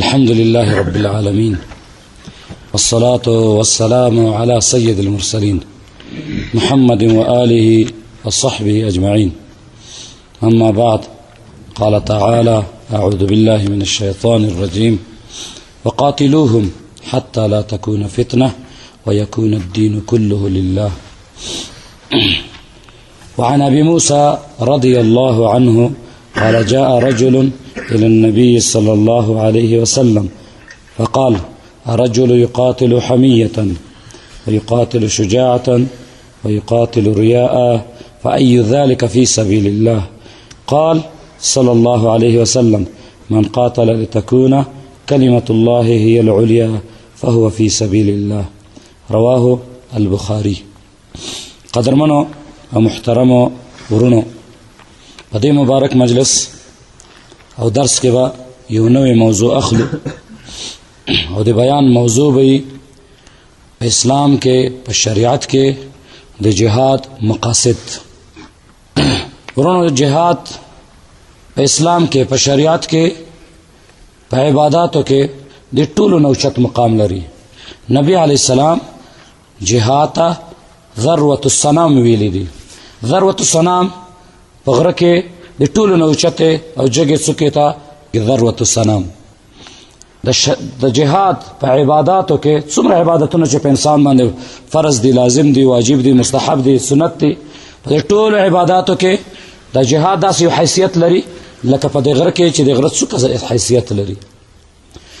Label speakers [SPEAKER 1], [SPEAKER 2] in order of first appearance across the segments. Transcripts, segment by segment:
[SPEAKER 1] الحمد لله رب العالمين والصلاة والسلام على سيد المرسلين محمد وآله وصحبه أجمعين أما بعد قال تعالى أعوذ بالله من الشيطان الرجيم وقاتلوهم حتى لا تكون فتنة ويكون الدين كله لله وعن أبي موسى رضي الله عنه قال جاء رجل إلى النبي صلى الله عليه وسلم فقال الرجل يقاتل حمية ويقاتل شجاعة ويقاتل رياء فأي ذلك في سبيل الله قال صلى الله عليه وسلم من قاتل لتكون كلمة الله هي العليا فهو في سبيل الله رواه البخاري قدرمنو او محترمو ورونو په دې مبارک مجلس او درس کې به یو نوې موضوع اخلو او د بیان موضوع به په اسلام کې په شریعت کې د جهاد مقاصد ورونو جهاد په اسلام کې په شریعت کې په عبادتو کې د ټولو نوچت مقام لري نبی علی السلام جهاته ذروت السلام ویل دي ذروت السلام په غره کې د ټولو نه اوچته او جګې څوکې ته ذروت السلام د ش... د جهاد په عبادتو کې څومره عبادتونه چې په انسان باندې فرض دي لازم دي واجب دي مستحب دي سنت دي په ټولو عبادتو کې د جهاد داسې حیثیت لري لکه په دې غره کې چې د غره څوکه حیثیت لري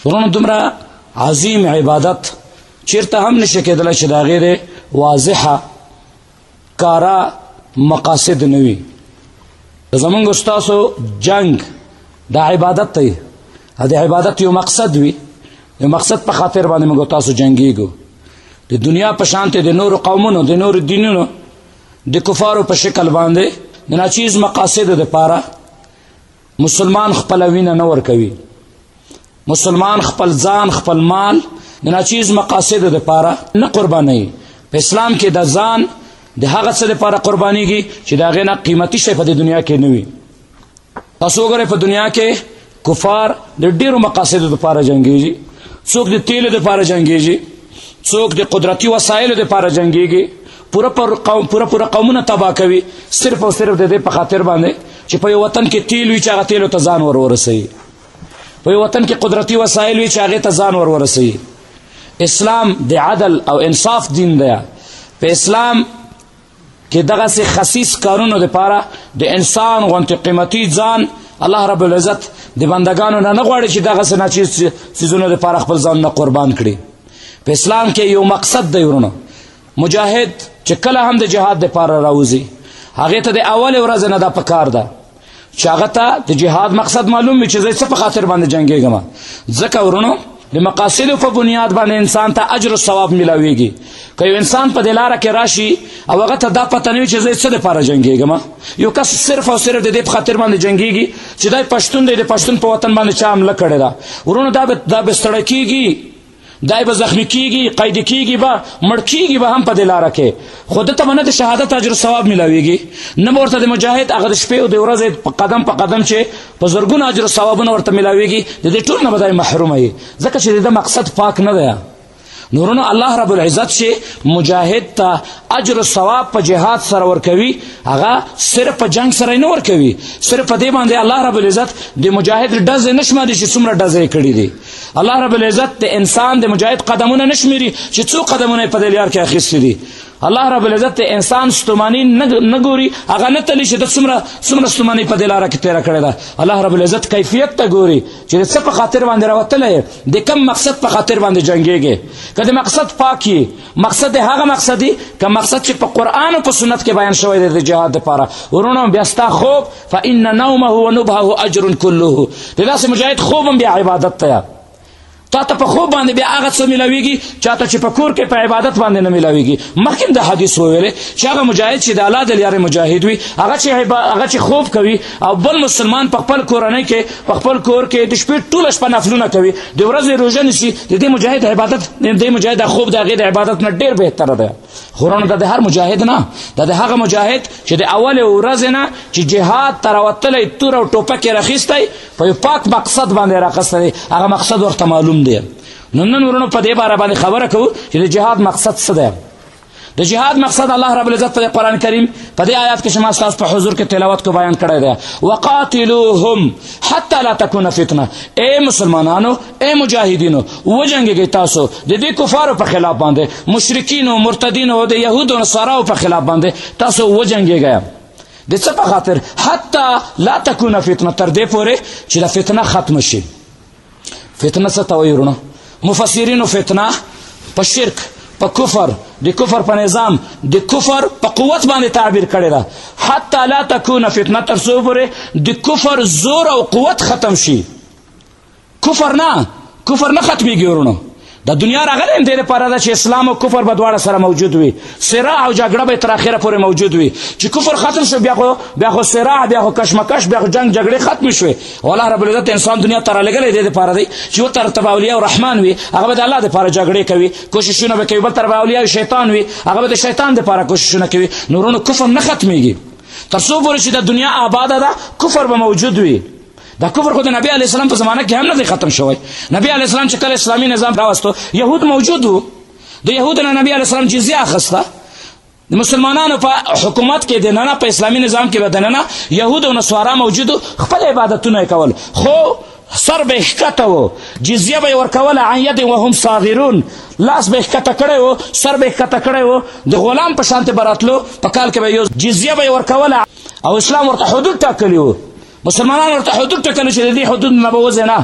[SPEAKER 1] ورونو دومره عظیم عبادت چیرته هم نشه کېدل چې دا غیر واضحه کارا مقاصد نوي زمونږ استادو جنگ د عبادت ته د عبادت یو مقصد وي د مقصد په خاطر باندې موږ تاسو جنگيږو د دنیا په شانته د نور قومونو د نور دینونو د کفارو په شکل باندې د ناچیز مقاصد د پاره مسلمان خپل وینه نه ورکوي مسلمان خپل ځان خپل مال د ناچیز مقاصد د پاره نه قرباني په اسلام کې د ځان د هغه څه لپاره قربانيږي چې دا غنه قیمتي شی په دنیا کې نه وي تاسو وګورئ په دنیا کې کفار د ډیرو مقاصد لپاره جنگيږي څوک د تیل لپاره جنگيږي څوک د قدرتي وسایلو لپاره جنگيږي پورا پر قوم پورا پورا قومونه تباہ کوي صرف او صرف د دې په خاطر باندې چې په وطن کې تیل وی چې هغه تیلو ته ځان ور ورسي په وطن کې قدرتي وسایل وی چې هغه ته ځان ور ورسي اسلام د عدل او انصاف دین دی په اسلام کې دغه سي خصيص کارونو لپاره د انسان غونټي قیمتي ځان الله رب العزت د بندگانو نه نه غواړي چې دغه سنا چیز سيزونو لپاره خپل ځان نه قربان کړي په اسلام کې یو مقصد دی ورونو مجاهد چې کله هم د جهاد لپاره راوځي هغه ته د اول ورځ نه دا پکار ده چې هغه ته د جهاد مقصد معلوم وي چې زه څه په خاطر باندې جنگېږم ځکه ورونو د مقاصدو په بنیاد باندې انسان ته اجر او ثواب ملاويږي که یو انسان په دې لاره کې راشي او هغه ته دا پته نه وي چې زه څه لپاره جنګېږم یو کس صرف او صرف د دې په خاطر باندې جنګېږي چې دا پښتون دی د پښتون په وطن باندې چا حمله کړې ده ورونو دا به دا به ستړی کېږي دای به زخمی کیږي قید کیږي به مړ کیږي به هم په دلاره کې خود ته باندې شهادت اجر او ثواب ملاويږي نه ورته د مجاهد هغه د شپې او د ورځې په قدم په قدم چې په زرګون اجر او ثوابونه ورته ملاويږي د دې ټول نه بدای محروم وي ځکه چې د مقصد پاک نه دی نورونو الله رب العزت چې مجاهد ته اجر او ثواب په جهاد سره ورکوي هغه صرف په جنگ سره نه ورکوي صرف په دې باندې الله رب العزت د مجاهد دزې نشمه دي چې څومره دزې کړی دي الله رب العزت د انسان د مجاهد قدمونه نشمیري چې څو قدمونه په دې لار کې اخیستي دي الله رب العزت د انسان ستومانی نه ګوري هغه نه تلی چې د څومره څومره ستومانی په دې لار کې تیر کړی ده الله رب العزت کیفیت ته ګوري چې څه په خاطر باندې راوتلې د کم مقصد په خاطر باندې جنگيږي کله مقصد پاکي مقصد هغه مقصدي که مقصد چې په قران او په سنت کې بیان شوی دی د جهاد لپاره ورونو بیا ستا خوب فإن نومه ونبهه اجر كله د داسې مجاهد خوب هم بیا عبادت ته تا ته په خوب باندې بیا هغه څه ملاویږي چاته چې په کور کې په عبادت باندې نه ملاویږي مخکې د حدیث وویل چې هغه مجاهد چې د الله د لارې مجاهد وي هغه چې هغه چې خوب کوي او بل مسلمان په خپل کورنۍ کې په خپل کور کې د شپې ټوله شپه نفلونه کوي د ورځې روژه نیسي د دې مجاهد عبادت د دې مجاهد خوب د هغې د عبادت نه ډېر بهتره دی خورانه د هر مجاهد نه د هغه مجاهد چې د اول ورځ نه چې جهاد تر وتلې تور او ټوپک راخیستای په پاک مقصد باندې راخستای هغه مقصد ورته معلوم دی نو نن ورونو په دې باره باندې خبره کوو چې د جهاد مقصد څه دی د جهاد مقصد الله رب العزت په قران کریم په دې آیات کې شما تاسو په حضور کې تلاوت کو بیان کړی دی وقاتلوهم حتى لا تكون فتنه اے مسلمانانو اے مجاهدینو وجنګیږئ تاسو د دې کفارو په خلاف باندې مشرکین او مرتدین او د یهودو نصاراو په خلاف باندې تاسو وجنګیږئ د څه په خاطر حتی لا تکونه فتنه تر دې پورې چې د فتنه ختم شي فتنه څه ته وایي وروڼه مفسرینو فتنه په شرک په کفر د کفر په نظام د کفر په قوت باندې تعبیر کړی دا حتی لا تکونه فتنه تر څو پورې د کفر زور او قوت ختم شي کفر نه کفر نه ختميږي ورونو د دنیا راغلی هم دې لپاره ده چې اسلام او کفر به دواړه سره موجود وي صراع او جګړه به تر اخره پورې موجود وي چې کفر ختم شو بیا خو بیا خو صراع بیا خو کشمکش بیا خو جنگ جګړې ختم شوې الله رب العزت انسان دنیا ته رالېږلی دې لپاره دی چې ورته رتب اولیاء او رحمان وي هغه به د الله لپاره جګړې کوي کوششونه به کوي بل تر به اولیاء شیطان وي هغه به د شیطان لپاره کوششونه کوي نورونو کفر نه ختمېږي تر څو پورې چې د دنیا آباده ده کفر به موجود وي دا کفر خو د نبی علی السلام په زمانه کې هم نه ختم شوی نبی علی السلام چې کله اسلامي نظام راوستو يهود موجود وو د يهودو نه نبی علی السلام جزيه اخسته د مسلمانانو په حکومت کې د ننه په اسلامي نظام کې د ننه يهود او نصارا موجود خپل عبادتونه کول خو سر به ښکته وو جزیه به ورکوله عن ید وهم صاغرون لاس به ښکته کړی وو سر به ښکته کړی وو د غلام په شانته براتلو په کال کې به یو جزیه به ورکوله او اسلام ورته حدود ټاکلی وو مسلمانان ورته حدود ټکل چې د دې حدود نه بوځي نه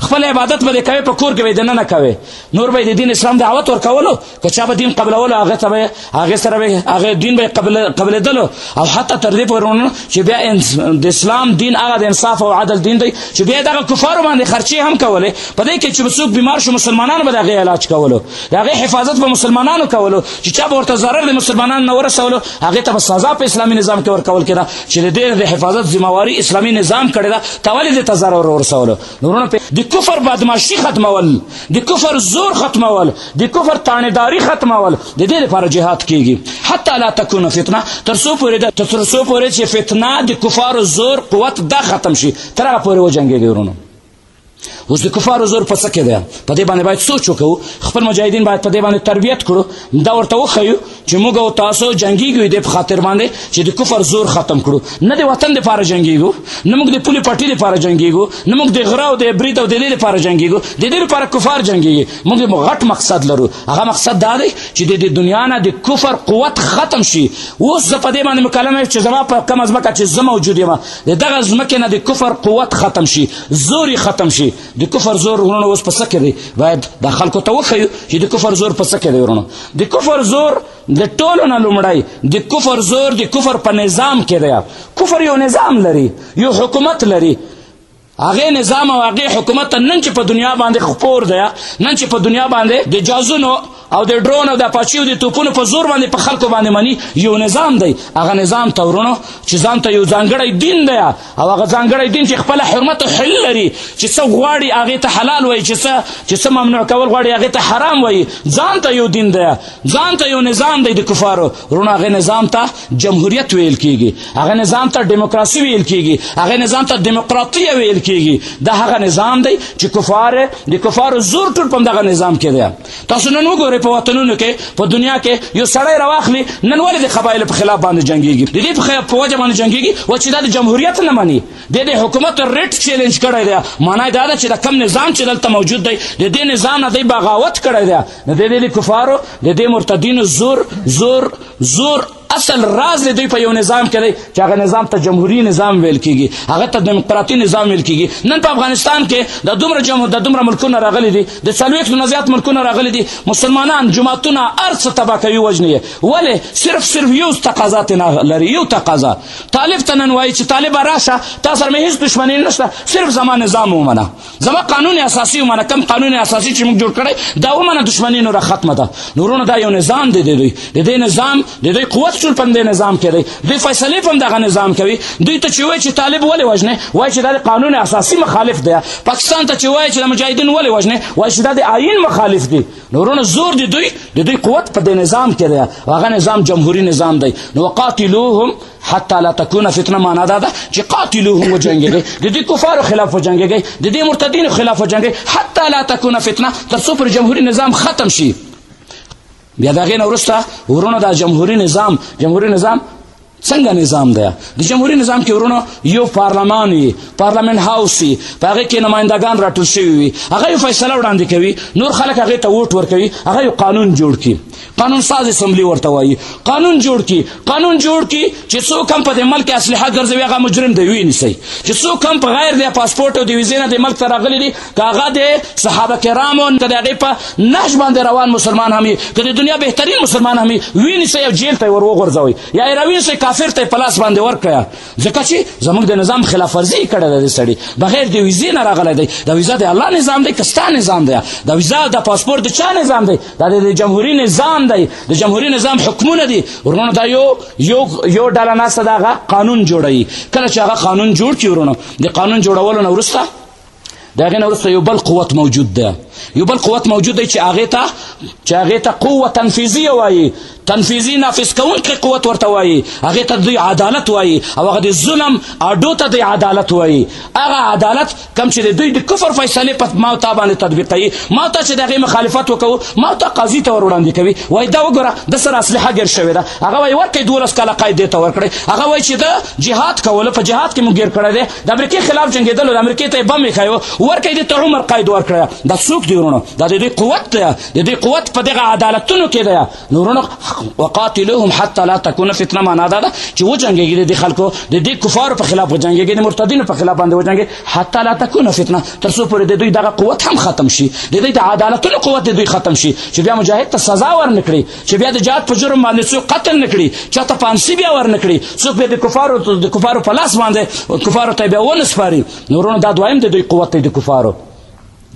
[SPEAKER 1] خپل عبادت به کوي په کور کې به دنه نه کوي نور به د دین اسلام دعوت ورکولو که چا به دین قبلول هغه ته به هغه سره به هغه دین به قبل قبل دلو او حتی تر دې پورونه چې بیا د اسلام دین هغه د انصاف او عدل دین دی چې بیا دغه کفار باندې خرچي هم کوله په دې کې چې څوک بیمار شو مسلمانان به دغه علاج کولو دا غي حفاظت په مسلمانانو کولو چې چا ورته ضرر د مسلمانانو نه ورسولو هغه ته سزا په اسلامي نظام کې ورکول کړه چې د دې د حفاظت ذمہواری اسلامي نظام کړی دا تاولې د تضرر ورسولو نورونه په د کفر بدمعشي ختمول د کفر زور ختمول د کفر تانیداری ختمول د دې لپاره جهاد کیږي حتی لا تكون فتنه تر څو پورې د تر څو پورې چې فتنه د کفار زور قوت دا ختم شي تر هغه پورې وجنګي ورونو اوس د کفارو زور په څه کې دی په دې باندې باید سوچ وکړو خپل مجاهدین باید په دې باندې تربیت کړو دا ورته وښیو چې موږ او تاسو جنګیږو دې په خاطر باندې چې د کفر زور ختم کړو نه د وطن لپاره جنګیږو نه موږ د پولې پټي لپاره جنګیږو نه موږ د غره او د برید او د دې لپاره جنګیږو د دې لپاره کفار جنګیږي موږ یو غټ مقصد لرو هغه مقصد دا دی چې د دنیا نه د کفر قوت ختم شي اوس زه په دې باندې مکلم یم چې زما په کم ازمکه چې زه موجود یم د دغه ځمکې نه د کفر قوت ختم شي زور ختم شي د کفر زور ورونو اوس په څه کې دی باید د خلکو ته وښیو چې د کفر زور په څه کې دی ورونو د کفر زور د ټولو نه لومړی د کفر زور د کفر په نظام کې دی کفر یو نظام لري یو حکومت لري هغه نظام او هغه حکومت نن چې په دنیا باندې خپور دی نن چې په دنیا باندې د جازونو او د ډرون او د پاچیو د توپونو په زور باندې په خلکو باندې مني یو نظام دی هغه نظام تورونو چې ځان ته یو ځانګړی دین دی او هغه ځانګړی دین چې خپل حرمت او حل لري چې څه غواړي هغه ته حلال وایي چې څه چې څه ممنوع کول غواړي هغه ته حرام وایي ځان ته یو دین دی ځان ته یو نظام دی د کفارو ورونه هغه نظام ته جمهوریت ویل کیږي هغه نظام ته دیموکراسي ویل کیږي هغه نظام ته دیموکراتي ویل کیږي دا هغه نظام دی چې کفار د کفار زور ټول په دغه نظام کې دی تاسو نن وګورئ په وطنونو کې په دنیا کې یو سړی راوخلی نن ولې د قبایل په خلاف باندې جنگيږي د دې په خلاف په وجه باندې جنگيږي و چې د جمهوریت نه مانی د دې حکومت ریټ چیلنج کړی دی معنی دا ده چې د کم نظام چې دلته موجود دی د دې نظام نه دی بغاوت کړی دی نو د دې کفارو د دې مرتدینو زور زور زور اصل راز دی دوی په یو نظام کې دی چې هغه نظام ته جمهوریت نظام ویل کیږي هغه ته دیموکراتي نظام ویل کیږي نن په افغانستان کې د دومره جمهور د دومره ملکونو راغلي دي د څلوېښت نه زیات ملکونو راغلي دي مسلمانان جماعتونه هر څه تباه کوي وژني ولې صرف صرف یو تقاضا نه لري یو تقاضا طالب ته نن وایي چې طالب راشه تا سره مې هیڅ دښمني نشته صرف زما نظام ومنه زما قانون اساسي ومنه کم قانون اساسي چې موږ جوړ کړی دا ومنه دښمني نور ختمه ده نورونه دا یو نظام دی دی دوی د دې نظام د دوی قوت ټول په دې نظام کې دی دوی فیصلې په دغه نظام کوي دوی ته چې وایي چې طالب ولې وژنې وایي چې دا د قانون اساسي مخالف دی پاکستان ته چې وایي چې د مجاهدین ولې وژنې وایي چې دا د آئین مخالف دی نورونه زور دی دوی د دوی قوت په دې نظام کې دی هغه نظام جمهوریت جمهوری نظام دی نو قاتلوهم حتی لا تکونه فتنه معنا دا ده چې قاتلوهم وجنګېږئ د دې کفارو خلاف وجنګېږئ د دې مرتدینو خلاف وجنګېږئ حتی لا تکونه فتنه تر څو پر جمهوري نظام ختم شي بیا د هغې نه وروسته ورونو دا جمهوري نظام جمهوري نظام څنګه نظام دی د جمهوري نظام کې ورونو یو پارلمان وي پارلمان هاوس وي په هغې کې نمایندګان راټول شوي وي هغه یو فیصله وړاندې کوي نور خلک هغې ته ووټ ورکوي هغه یو قانون جوړ کړي قانون ساز اسمبلی ورته وایي قانون جوړ کی قانون جوړ کی چې څو کم په دې ملک اسلحه ګرځوي هغه مجرم دی ویني سي چې څو کم په غیر د پاسپورت او د ویزې نه د ملک ته راغلي دي کاغه د صحابه کرامو د هغه په نهج باندې روان مسلمان همي که د دنیا بهترین مسلمان همي ویني سي او جیل ته ور وغورځوي یا روي سي کافر ته پلاس باندې ورکړي ځکه چې زموږ د نظام خلاف ورزي کړه د سړي بغیر د ویزې نه راغلی دی د ویزه د الله نظام دی کستا نظام دی د ویزه د پاسپورت د چا نظام دی دا د جمهوریت نظام دی د جمهوریت نظام حکمونه دي ورونو دا یو یو یو ډله ناسته دا قانون جوړوي کله چې هغه قانون جوړ کی ورونو د قانون جوړولو نه ورسته د هغې نه وروسته یو بل قوت موجود دی یو بل قوت موجود دی چې هغې ته چې هغې ته قوه تنفیذیه وایي تنفیذي نافذ کوونکی قوت ورته وایي هغې ته دوی عدالت وایي او هغه د ظلم اډو ته دوی عدالت وایي هغه عدالت کم چې د دوی د کفر فیصلې په ما تا باندې تطبیقوي ما ته چې د هغې مخالفت وکړو ما ته قاضي ته ور وړاندې کوي وایي دا وګوره د سره اسلحه ګیر شوې ده هغه وایي ورکړئ دولس کاله قید دې ته ورکړئ هغه وایي چې د جهاد کولو په جهاد کې مو ګیر کړی دی د امریکې خلاف جنگیدل د امریکې ته بم ښایو ورکه دې ته عمر قائد ورکړه دا څوک دی ورونو دا د دې قوت دی د دې قوت په دغه عدالتونو کې دی نورونو وقاتلوهم حتى لا تكون فتنه معنا دا ده چې و جنگیږي د خلکو د دې کفار په خلاف و جنگیږي د مرتدینو په خلاف باندې و جنگي حتى لا تكون فتنه تر څو پورې د دوی دغه قوت هم ختم شي د دوی د عدالتونو قوت د دوی ختم شي چې بیا مجاهد ته سزا ورنکړي چې بیا د جهاد په جرم باندې څوک قتل نکړي چاته پانسی بیا ور نکړي څوک به د کفارو د کفارو په لاس باندې کفارو ته بیا ونه سپاري نورونو دا دویم د دوی قوت دی د کفارو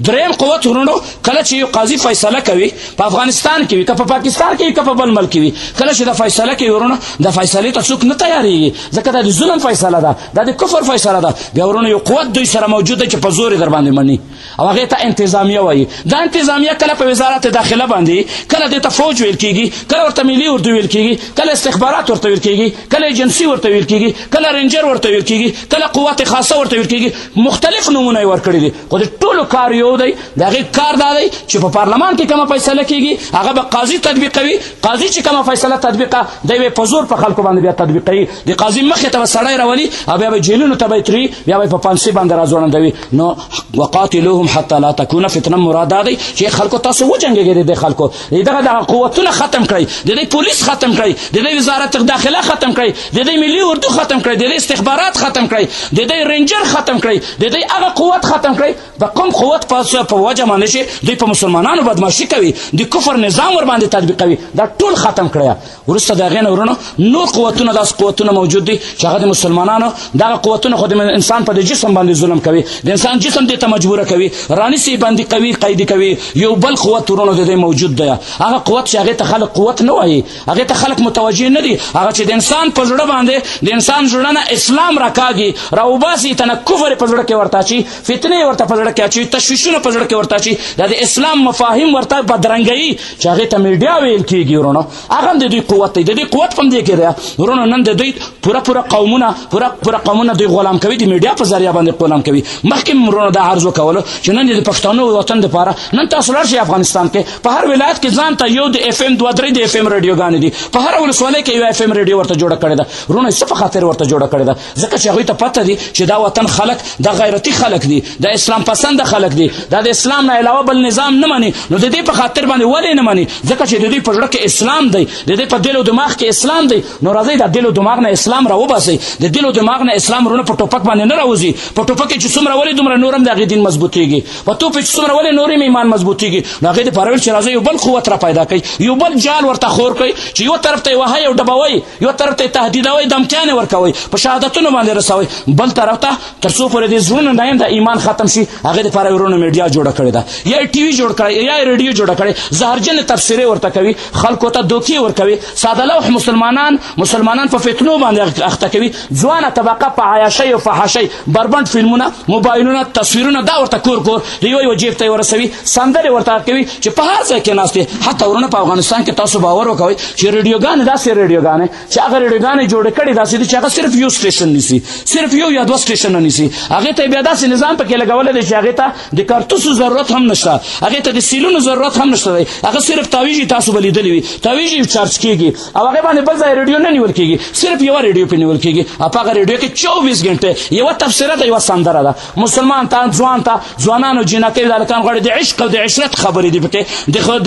[SPEAKER 1] دریم قوت ورونو کله چې یو قاضي فیصله کوي په افغانستان کې وي که په پاکستان کې وي که په بل ملک وي کله چې دا فیصله کوي ورونو د فیصلې ته څوک نه تیارېږي ځکه دا د ظلم فیصله ده دا د کفر فیصله ده بیا ورونو یو قوت دوی سره موجود دی چې په زور یې در باندې مني او هغه ته انتظامیه وایي دا انتظامیه کله په وزارت داخله باندې کله د فوج ویل کیږي کله ورته ملي اردو ویل کیږي کله استخبارات ورته ویل کیږي کله ایجنسی ورته ویل کیږي کله رنجر ورته ویل کیږي کله قوت خاصه ورته ویل کیږي مختلف نمونه یې ورکړي دي خو د ټولو کار یو دی د هغې کار دا دی چې په پارلمان کې کومه فیصله کیږي هغه به قاضي تطبیقوي قاضي چې کومه فیصله تطبیقه دی به په زور په خلکو باندې بیا تطبیقوي د قاضي مخې ته به سړی راولي او بیا به جیلونو ته به یې تري بیا به یې په پانسي باندې راځوړندوي نو وقاتلوهم حتى لا تكون فتنه مراد ده چې خلکو تاسو وجنګیږئ د خلکو دغه د قوتونه ختم کړئ د دې پولیس ختم کړئ د دې وزارت داخله ختم کړئ د دې ملي اردو ختم کړئ د دې استخبارات ختم کړئ د دې رینجر ختم کړئ د دې هغه قوت ختم کړئ د کوم قوت په په وجه باندې چې دوی په مسلمانانو بدمعشي کوي د کفر نظام ور باندې تطبیقوي دا ټول ختم کړئ وروسته د هغې نه ورونو نور قوتونه داسې قوتونه موجود دي چې هغه د مسلمانانو دغه قوتونه خو د انسان په د جسم باندې ظلم کوي د انسان جسم دې ته مجبوره کوي رانیسي باندې کوي قیدي کوي یو بل قوت ورونو د دې موجود دی هغه قوت چې هغې ته خلک قوت نه وایي هغې ته خلک متوجه نه دي هغه چې د انسان په زړه باندې د انسان زړه نه اسلام راکاږي راوباسي ته نه کفر په زړه کې ورته اچي فتنې ورته په زړه کې اچوي تشویشونه په زړه کې ورته اچوي دا د اسلام مفاهیم ورته بدرنګوي چې هغه ته میډیا ویل کیږي ورونو هغه د دوی قوت دی د دوی قوت هم دی کېږي ورونو نن د دوی پوره پوره قومونه پوره پوره قومونه دوی غلام کوي د میډیا په ذریعہ باندې غلام کوي مخکې ورونو دا عرض وکول چې نن د پښتنو وطن لپاره نن تاسو لار شي افغانستان کې په هر ولایت کې ځان ته یو د اف ام 2 3 د اف ام رادیو غانې دي په هر ولسوالۍ کې یو اف ام رادیو ورته جوړ کړی دا ورونو څه په خاطر ورته جوړ کړی دا ځکه چې هغه ته پته دي چې دا وطن خلک د غیرتی خلک دي د اسلام پسند خلک دي دا د اسلام نه علاوه بل نظام نه مني نو د دې په خاطر باندې ولې نه مني ځکه چې د دې په ژړه کې اسلام دی د دې په دلو دماغ کې اسلام دی نو راځي د دلو دماغ نه اسلام راوباسي د دلو دماغ نه اسلام رونه په ټوپک باندې نه راوځي په ټوپک کې چې څومره ولې دومره نورم د غیدین مضبوطيږي په تو په څومره ولې نورم ایمان مضبوطيږي نو غیدې پرول چې راځي یو بل قوت را پیدا کوي یو بل جال ورته خور کوي چې یو طرف ته وهي او ډبوي یو طرف ته تهدیدوي دمکیانې ورکوي په شهادتونو باندې رسوي بل طرف ته تر څو پورې د زړونو نه د ایمان ختم شي هغه لپاره یې ورونه میډیا جوړه کړې ده یا یې ټي وي جوړ کړی یا یې ریډیو جوړه کړې زهرجنې تبصرې ورته کوي خلکو ته دوکې ورکوي ساده لوح مسلمانان مسلمانان په فتنو باندې اخته کوي ځوانه طبقه په عیاشۍ او فحاشۍ بربنډ فلمونه موبایلونه تصویرونه دا ورته کور کور د یو یو جیب ته ورسوي سندرې ورته کوي چې په هر ځای کې ناست حتی ورونه په افغانستان کې تاسو باور وکوئ چې ریډیوګانې داسې ریډیوګانې چې هغه ریډیوګانې جوړې کړي داسې دي چې هغه صرف یو سټیشن نیسي صرف یو یا دوه سټیشنه نیسي هغې ته بیا داسې نظام پکې لګولی دی چې هغې ته د کارتوسو ضرورت هم نشته هغې ته د سیلونو ضرورت هم نشته دی هغه صرف تاویژ تاسو به لیدلی وي تاویژ چارج کېږي او هغه باندې بل ځای ریډیو نه نیول کیږي صرف یو ریډیو په نیول کیږي او هغه ریډیو کې 24 غنټه یو تفسیر ده یو سندره ده مسلمان ته ځوان ته ځوانانو جنکې دالکان غړي د عشق او د عشرت خبرې دی پکې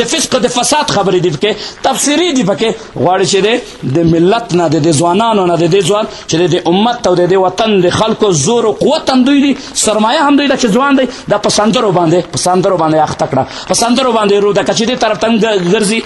[SPEAKER 1] د فسق او د فساد خبرې دی پکې تفسیری دی پکې غواړي چې د ملت نه د ځوانانو نه د ځوان چې د امت او د وطن د خلکو زور او قوت هم دوی دي سرمایه هم دوی د چې ځوان دی د پسندرو باندې پسندرو باندې اخته کړه پسندرو باندې رو د کچې دې طرف تم ګرځي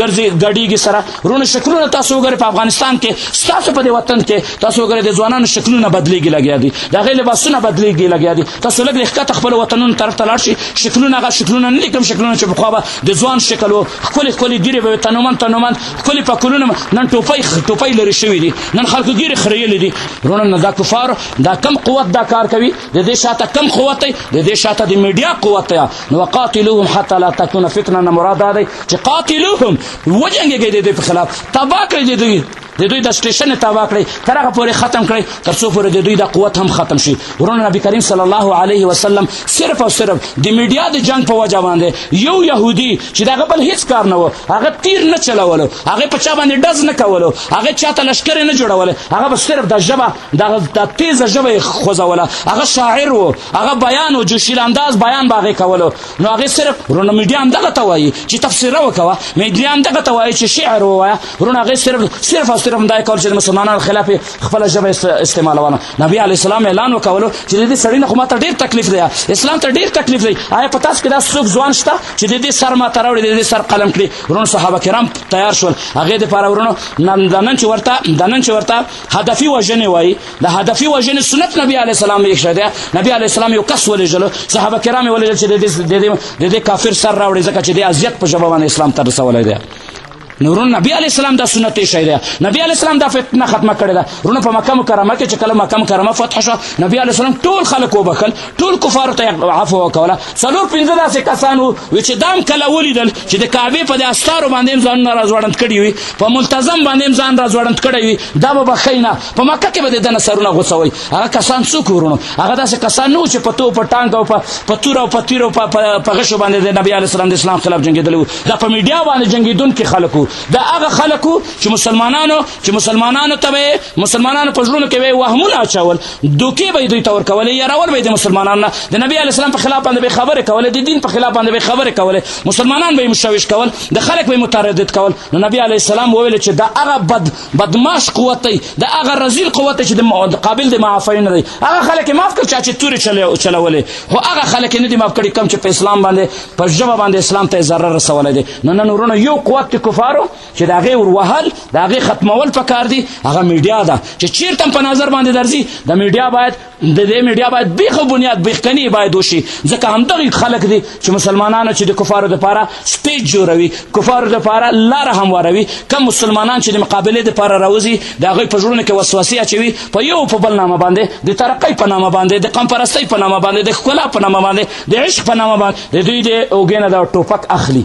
[SPEAKER 1] ګرځي ګډیږي سره رونه شکلونه تاسو وګورئ په افغانستان کې تاسو په دې وطن کې تاسو وګورئ د ځوانانو شکلونه بدلېږي لګیا دي د هغې لباسونه بدلېږي لګیا دي تاسو لږ ښکته خپل وطنونو طرف ته لاړ شي شکلونه هغه شکلونه نه کوم شکلونه چې پخوا به د ځوان شکل و ښکلې ښکلې ګیرې به تنومن تنومن ښکلې پکولونه نن ټوپۍ ټوپۍ لرې شوي دي نن خلکو ګیرې خریلې دي رونه نه دا کفار دا کم قوت دا کار کوي د دې شاته کم قوت دی د دې شاته د میډیا قوت دی نو قاتلوهم حتا لا تكون فتنه نه مراد دی چې قاتلوهم وجنګي د دې په خلاف تبا کړی دی د دوی د سټیشن تبا کړی تر هغه پورې ختم کړی تر څو پورې د دوی د قوت هم ختم شي ورونه نبی کریم صلی الله علیه وسلم صرف او صرف د میډیا د جنگ په وجه باندې یو يهودي چې دغه بل هیڅ کار نه و هغه تیر نه چلولو هغه په چا باندې دز نه کولو هغه چاته لشکره نه جوړوله هغه صرف د جبه دا دا تیزه ژبه یې خوځوله هغه شاعر و هغه بیان و جوشیل انداز بیان به هغې کولو نو هغې صرف وروڼه میډیا همدغه ته وایي چې تفسیره وکوه میډیا همدغه ته وایي چې شعر ووایه وروڼه هغې صرف صرف او صرف همدا یې کول چې د مسلمانانو خلاف یې خپله ژبه استعمالوله نبي علیه السلام اعلان وکولو چې د دې سړي نه خو ما ته ډېر تکلیف دی اسلام ته ډېر تکلیف دی آیا په تاسو کې دا څوک ځوان شته چې د دې سر ما ته راوړي د دې سر قلم کړي وروڼه صحابه کرام تیار شول هغې دپاره وروڼو نن چې ورته دا نن چې ورته هدفي وژنې وای د هدفي وژنې سنت نبی علی السلام یې شته نبی علی السلام یو کس ولې جلو صحابه کرام ولې جل چې د دې د دې کافر سر راوړي ځکه چې د اذیت په جواب باندې اسلام تر رسولای دی نورون نبی علی السلام دا سنت یې شایده نبی علی السلام دا فتنه ختمه کړې ده رونه په مکه مکرمه کې چې کله مکه مکرمه فتح شو نبی علی السلام ټول خلک وبخل ټول کفار ته عفو وکوله څلور پنځه داسې کسان وو چې دا هم کله ولیدل چې د کعبې په دې استارو باندې هم ځانونه راځوړند کړي وي په ملتظم باندې هم ځان راځوړند کړی وي دا به بخښئ نه په مکه کې به د دنه سرونه غوڅوئ هغه کسان څوک ورونو هغه داسې کسان نه وو چې په تو په ټانک او په تور او په تیر او په غشو باندې د نبی علی السلام د اسلام خلاف جنگیدل وو دا په میډیا باندې جنگیدونکي خلکو دا هغه خلکو چې مسلمانانو چې مسلمانانو ته مسلمانانو په ژوند کې وي وهمونه اچول دوکې به دوی تور کولې یا راول به د مسلمانانو نه د نبی علی السلام په خلاف باندې به خبره کوله د دین په خلاف باندې به خبره کوله مسلمانان به مشوش کول د خلک به متردد کول نو نبی علی السلام وویل چې دا هغه بد بدمعش قوت دی دا هغه رزیل قوت چې د قابل د معافی نه دی هغه خلک معاف کړ چې تورې چلولې هو هغه خلک نه دی معاف کړي کم چې په اسلام باندې په ژبه باندې اسلام ته ضرر رسولې دي نو نن ورونه یو قوت کفارو چې د هغې وروهل د هغې ختمول په کار دي هغه میډیا ده چې چیرته هم په نظر باندې درځي د میډیا باید د دې میډیا باید بیخه بنیاد بیخکنی باید وشي ځکه همدغه خلک دي چې مسلمانانو چې د کفارو لپاره سټیج جوړوي کفارو لپاره لار همواروي کم مسلمانان چې د مقابله لپاره راوځي د هغه په ژوند کې وسوسه اچوي په یو په بل نامه باندې د ترقۍ په نامه باندې د قوم پرستۍ په نامه باندې د ښکلا په نامه باندې د عشق په نامه باندې د دوی د اوګینه د ټوپک اخلي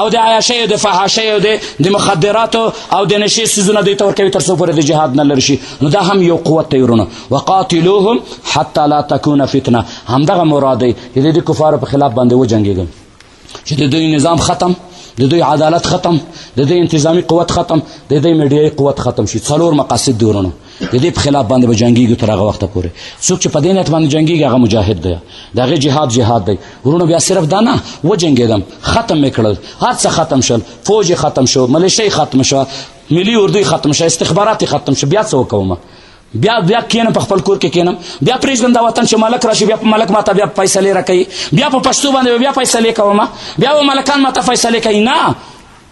[SPEAKER 1] او د عیاشۍ او د فحاشۍ او د مخدراتو او د نشې څیزونه دوی ته ورکوي تر څو پورې د جهاد نه لرې شي نو دا هم یو قوت دی ورونو وقاتلوهم حتی لا تکونه فتنه همدغه مراد دی چې د دې کفارو په خلاف باندې وجنګېږم چې د دوی نظام ختم د دوی عدالت ختم د دوی انتظامی قوت ختم د دوی میډیایي قوت ختم شي څلور مقاصد دی ورونو د دې په خلاف باندې به جنگيږي تر هغه وخت پورې څوک چې په دې نیت باندې جنگيږي هغه مجاهد دی دا غي جهاد جهاد دی ورونو بیا صرف دا نه و جنگیدم ختم میکړل هر څه ختم شل فوج ختم شو ملیشي ختم شو ملي اردو ختم شو استخبارات ختم شو بیا څه وکوم بیا بیا کینم په خپل کور کې کینم بیا پریږدم دا وطن چې ملک راشي بیا ملک ماته بیا فیصله راکړي بیا په پښتو باندې بیا فیصله کوم بیا ملکان ماته فیصله کوي نه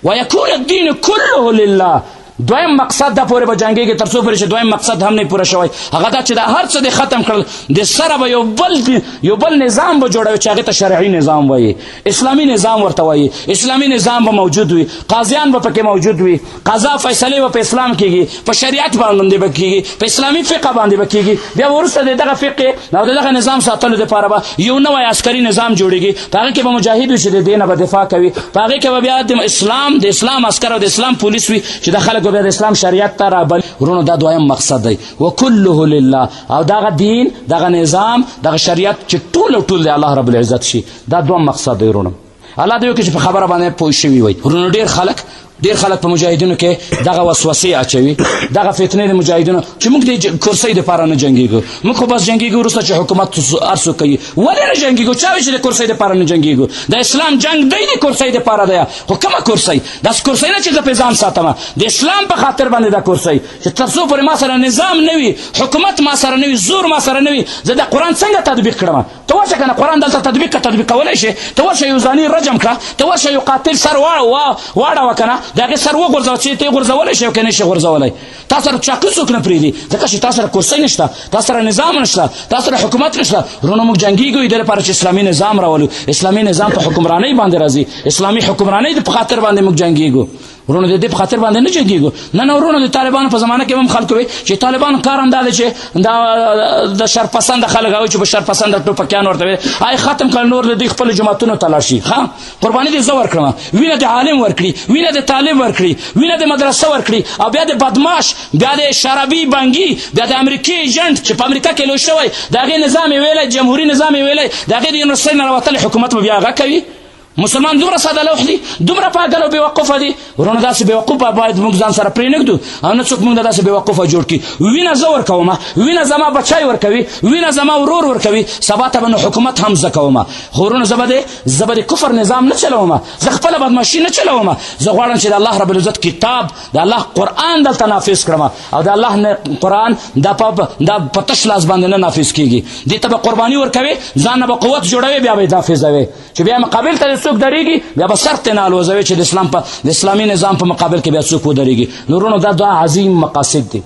[SPEAKER 1] ويكون الدين كله لله دویم مقصد دا پورې به جنگيږي تر څو پورې چې دویم مقصد هم نه پوره شوی هغه دا چې دا هر څه د ختم کړل د سره به یو بل یو بل نظام به جوړوي چې هغه ته شرعي نظام وایي اسلامي نظام ورته وایي اسلامي نظام به موجود وي قاضیان به پکې موجود وي قضا فیصله به په اسلام کېږي په شریعت باندې به کېږي په اسلامي فقه باندې به کېږي بیا وروسته دغه فقه او دغه نظام ساتلو لپاره به یو نوی عسکري نظام جوړيږي پاره کې به مجاهد وي چې د دینه به دفاع کوي پاره کې به بیا د اسلام د اسلام عسكر او د اسلام پولیس وي چې د خلکو به د اسلام شریعت ته رابل ورونو دا دویم مقصد دی وکله لله او دغه دین دغه نظام دغه شریعت چې ټول ټول د الله رب العزت شي دا دوه مقصد دی ورونو الله دې وکړي چې په خبره باندې پوه شوي وي ورونو ډېر خلک ډیر خلک په مجاهدینو کې دغه وسوسه اچوي دغه فتنه د مجاهدینو چې موږ د کرسۍ د پاره نه جنگيږو موږ خو بس جنگيږو ورسته چې حکومت ارسو کوي ولې نه جنگيږو چا چې د کرسۍ د پاره نه جنگيږو د اسلام جنگ دی د کرسۍ د پاره دی خو کومه کرسۍ داس کرسۍ نه چې د پېزان ساتم د اسلام په خاطر باندې دا کرسۍ چې تر څو پر ما سره نظام نه وي حکومت ما سره نه وي زور ما سره نه وي زه د قران څنګه تطبیق کړم ته ورشه کنه قران دلته تطبیق کا تطبیق کولای شي ته ورشه یو ځاني رجم کا ته ورشه یو قاتل سر واړه وا واړه وکنه دغه سر وګرځو چې ته غرزول شي کنه شي غرزولای تاسو سره چاکو څوک نه پریدي ځکه چې تاسو سره کرسي نشته تاسو سره نظام نشته تاسو سره حکومت نشته رونه موږ جنگيږو د لپاره چې اسلامي نظام راولو اسلامي نظام په حکمراني باندې راځي اسلامي حکمراني د په خاطر باندې موږ جنگيږو ورونه د دې په خاطر باندې نه جنګيږي نه نه ورونه د طالبانو په زمانه کې هم خلک وي چې طالبان کار هم دا دی چې دا د شرپسند خلک او چې په شرپسند ټوپکیان ورته وي آی ختم کړ نور د دې خپل جماعتونو تلاشي ها قرباني دې زور کړم وینه د عالم ورکړي وینه د طالب ورکړي وینه د مدرسه ورکړي او بیا د بدمعاش بیا د شرابي بنګي بیا د امریکای ایجنټ چې په امریکا کې لوی شوی دا غي نظام ویلای جمهوریت نظام ویلای دا غي د یونیورسيټي نه وتل حکومت بیا غا کوي مسلمان دومره ساده لوخ دي دومره پاګل او بیوقوفه دي ورونه داسې بیوقوفه باید موږ ځان سره پرې نږدو او نه څوک موږ داسې بیوقوفه جوړ کړي وینه زه ورکوم وینه زما بچای ورکوي وینه زما ورور ورکوي سبا ته به حکومت هم زه کوم خو ورونه زه به د زه به د کفر نظام نه چلوم زه خپله بدماشي نه چلوم زه غواړم چې د الله رب العزت کتاب د الله قرآن دلته نافذ کړم او د الله نه قرآن دا په دا په تش لاس باندې نه نافذ کیږي دې ته به قرباني ورکوي ځان به قوت جوړوي بیا به نافذوي چې بیا مقابل ته څوک درېږي بیا به شرط نه الوځوي چې د اسلام په د اسلامي نظام په مقابل کې بیا څوک ودرېږي نورونو دا دوه عظیم مقاصد دي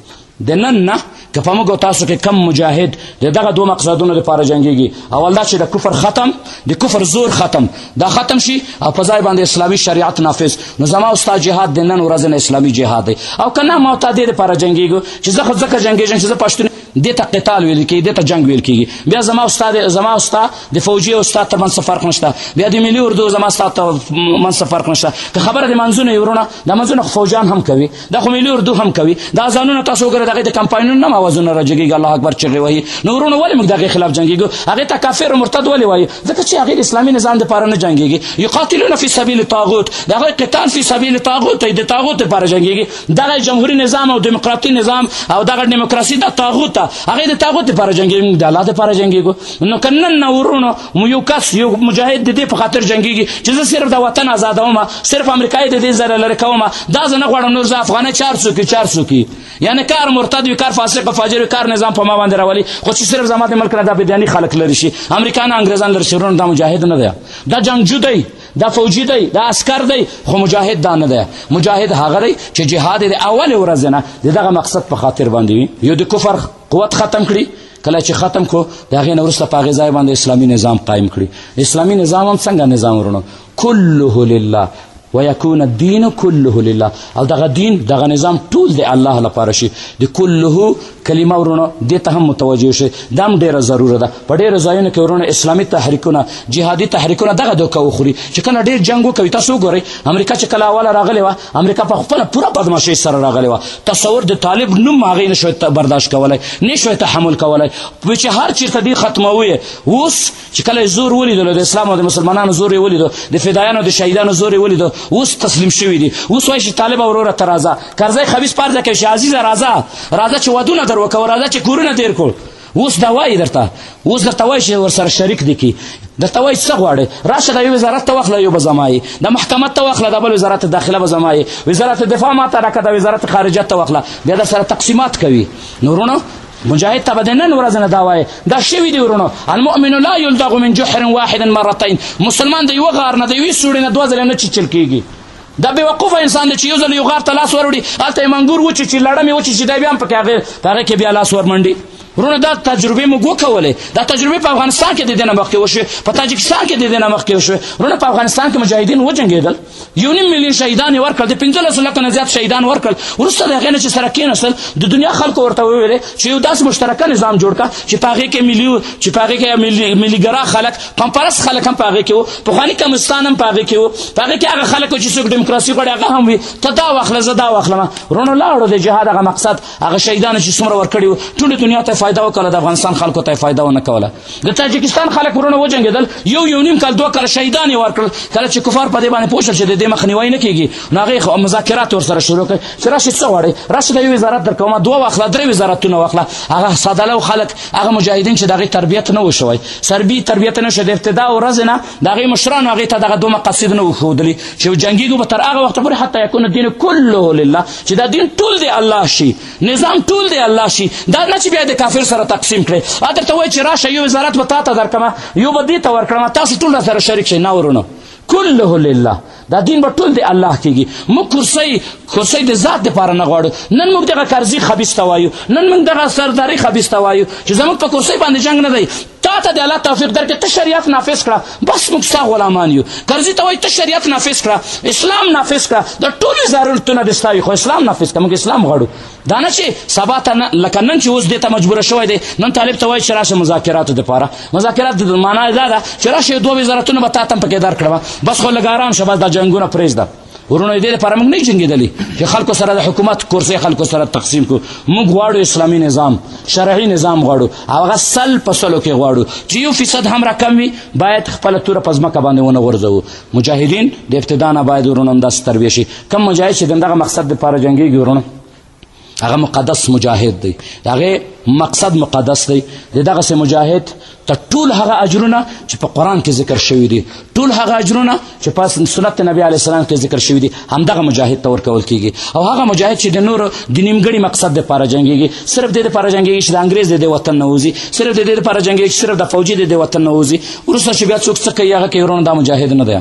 [SPEAKER 1] د نن نه که په موږ تاسو کې کم مجاهد د دغه دوه مقصدونو لپاره جنګېږي اول دا چې د کفر ختم د کفر زور ختم دا ختم شي او په ځای باندې اسلامي شریعت نافذ نو زما او ستا جهاد د نن ورځې نه اسلامي جهاد دی او که نه ما او تا دې لپاره جنګېږو چې زه خو ځکه جنګېږم چې زه پښتون دته قتال ویل کیږي دته جنگ ویل کیږي بیا زما استاد زما استاد د فوجي او استاد تر منځ فرق نشته بیا د ملي اردو زما استاد تر منځ فرق نشته که خبره د منځونه ورونه د منځونه فوجان هم کوي د خو ملي اردو هم کوي دا ځانونه تاسو ګره دغه د کمپاینونو نه اوازونه راځي الله اکبر چغي وایي نو ورونه ولې موږ دغه خلاف جنگيږو هغه ته کافر او مرتد ولې وایي ځکه چې هغه اسلامي نظام د پاره نه جنگيږي یقاتلون فی سبیل طاغوت دغه قتال فی سبیل طاغوت د طاغوت لپاره جنگيږي دغه جمهوریت نظام او دیموکراتیک نظام او دغه دیموکراسي د طاغوت هغه د طاغوت لپاره جنگي موږ د الله لپاره جنگي کو نو کنن نه ورونو مو یو کس یو مجاهد د دې په خاطر جنگي چې زه صرف د وطن آزادوم صرف امریکای د دې زره لری کوم دا زه نه غواړم نور زه افغانه 400 کې 400 کې یعنی کار مرتد وی کار فاسق فاجر کار نظام په ما باندې راولي خو چې صرف زماده ملک نه د بدیانی خلک لري شي امریکایان انګریزان لري شي ورونو دا مجاهد نه دی دا جنگجو دی دا فوجي دی دا عسکر دی خو مجاهد دا نه دی مجاهد هغه دی چې جهاد د اول ورځ نه د دغه مقصد په خاطر باندې وي یو د کفر قوت ختم کړي کله چې ختم کو د هغې نه وروسته په هغې ځای باندې اسلامي نظام قایم کړي اسلامي نظام هم څنګه نظام ورونو کله لله ويكون الدين كله لله او دغه دین دغه نظام ټول د الله لپاره شي د کله کلمه ورونو دې ته هم متوجه شي دا هم ډېره ضروره ده په ډېرو ځایونو کې ورونو اسلامي تحریکونه جهادي تحریکونه دغه دوکه وخوري چې کله ډېر جنګ وکوي تاسو وګورئ امریکا چې کله اوله راغلې وه امریکا په خپله پوره بدماشۍ سره راغلې وه تصور د طالب نوم هغې نه شوی برداشت کولی نه شوی تحمل کولی چې هر چېرته دوی ختموي اوس چې کله یې زور ولیدلو د اسلام او د مسلمانانو زور یې ولیدو د فدایانو د شهیدانو زور یې ولیدو اوس تسلیم شوي دي اوس وایي چې طالب وروره ته راځه کرزی خبیث پرده کوي چې عزیزه راځه راځه چې ودونه در وکړو راځه چې کورونه تېر کړو اوس دا وایي درته اوس درته وایي چې ورسره شریک دي کی درته وایي څه غواړې راشه د یو وزارت ته واخله یو به زما یې د محکمه ته واخله د بل وزارت داخله به زما یې وزارت دفاع ما ته راکړه د وزارت خارجه ته واخله بیا در سره تقسیمات کوي نو وروڼه مجاهد ته به نن ورځ نه دا وایي دا شوي دي ورونو المؤمن لا یلدغ من جحر واحد مرتين مسلمان د یوه غار نه د یوې سوړې نه دوه ځلې نه چیچل کېږي دا بې وقوفه انسان دی چې یو ځل یو غار ته لاس وروړي هلته یې منګور وچیچي لړم یې وچیچي دی بیا هم پکې هغې په هغې کې بیا لاس ورمنډي ورونه دا تجربه موږ وکولې دا تجربه په افغانستان کې د دې نه مخکې وشوې په تاجکستان کې د دې نه مخکې وشوې ورونه په افغانستان کې مجاهدین وجنګېدل یو نیم ملیون شهیدان ورکړل د 15 لکه نه زیات شهیدان ورکړل ورسته د غنه چې سره کېنسل د دنیا خلکو ورته ویل چې یو داس مشترکه نظام جوړ کا چې پاغه کې ملي چې پاغه کې مليګرا خلک پمپرس خلک هم پاغه کې وو په خاني کمستان هم پاغه کې وو پاغه کې هغه خلک چې څوک دیموکراسي غړي هغه هم وي ته دا واخله زه دا واخلم رونو لاړو د جهاد هغه مقصد هغه شهیدان چې څومره ورکړي ټول دنیا ته فائدہ وکړه د افغانستان خلکو ته فائدہ ونه کوله د تاجکستان خلک ورونه وجنګیدل یو یو نیم کال دوه کال شهیدان یې ورکړل کله چې کفار په دې باندې پوه شول چې د دې مخنیوی نه کیږي نو هغه مذاکرات ورسره شروع کړ چې راشي څه غواړي راشي د یو وزارت در کومه دوه واخله درې وزارتونه واخله هغه ساده لو خلک هغه مجاهدین چې دغه تربیت نه وشوي سربي تربیت نه شوي د ابتدا او ورځ نه دغه مشران هغه ته دغه دوه مقاصد نه وښودلي چې جنگیږي به تر هغه وخت پورې حتی یکون دین کله لله چې دا دین ټول دی الله شي نظام ټول دی الله شي دا نه چې بیا د کافر سره تقسیم کړي ا درته وای چې راشه یو وزارت به تاته درکمه یو به دې ته ورکړم تاسو ټول سره شریک شئ نه ورونو کله لله دا دین به ټول دی الله کېږي موږ کرسۍ کرسۍ د ذات دپاره نه غواړو نن موږ دغه کرزي خبیث ته وایو نن موږ دغه سرداري خبیث ته وایو چې زموږ په کرسۍ باندې جنګ نه دی تا ته د الله توفیق درکړي ته شریعت نافذ کړه بس موږ ستا غلامان یو کرزي ته وایي ته شریعت نافذ کړه اسلام نافذ کړه د ټولو ضرورتونه به ستا وي خو اسلام نافذ کړه موږ اسلام غواړو دا نه چې سبا ته لکه نن چې اوس دې ته مجبور شوی دی نن طالب ته وایي چې راشه مذاکراتو دپاره مذاکرات د معنا دا ده چې راشه دوه وزارتونه به تا ته هم پکې درکړم بس خو لږ ارام شه بس دا جنګونه پرېږده ورونه دې لپاره موږ نه جنګېدلې چې خلکو سره د حکومت کورسې خلکو سره تقسیم کو موږ غواړو اسلامي نظام شرعي نظام غواړو او هغه سل په سلو کې غواړو چې یو فیصد هم راکم وي باید خپل توره په ځمکه باندې ونه غورځوو مجاهدین د ابتدا نه باید ورونه همداسې تربیه شي کم مجاهد چې دغه مقصد لپاره جنګېږي ورونه هغه مقدس مجاهد دی هغه مقصد مقدس دی د دغه سه مجاهد ته ټول هغه اجرونه چې په قران کې ذکر شوی دي ټول هغه اجرونه چې په سنت نبی علی السلام کې ذکر شوی دي همدغه مجاهد ته ورکول کیږي او هغه مجاهد چې د نور د نیمګړي مقصد لپاره جنگيږي صرف د لپاره جنگيږي چې د انګريز د وطن نه وځي صرف د لپاره جنگيږي چې صرف د فوجي د وطن نه وځي ورسره چې بیا څوک څه کوي هغه کې ورونه د مجاهد نه دی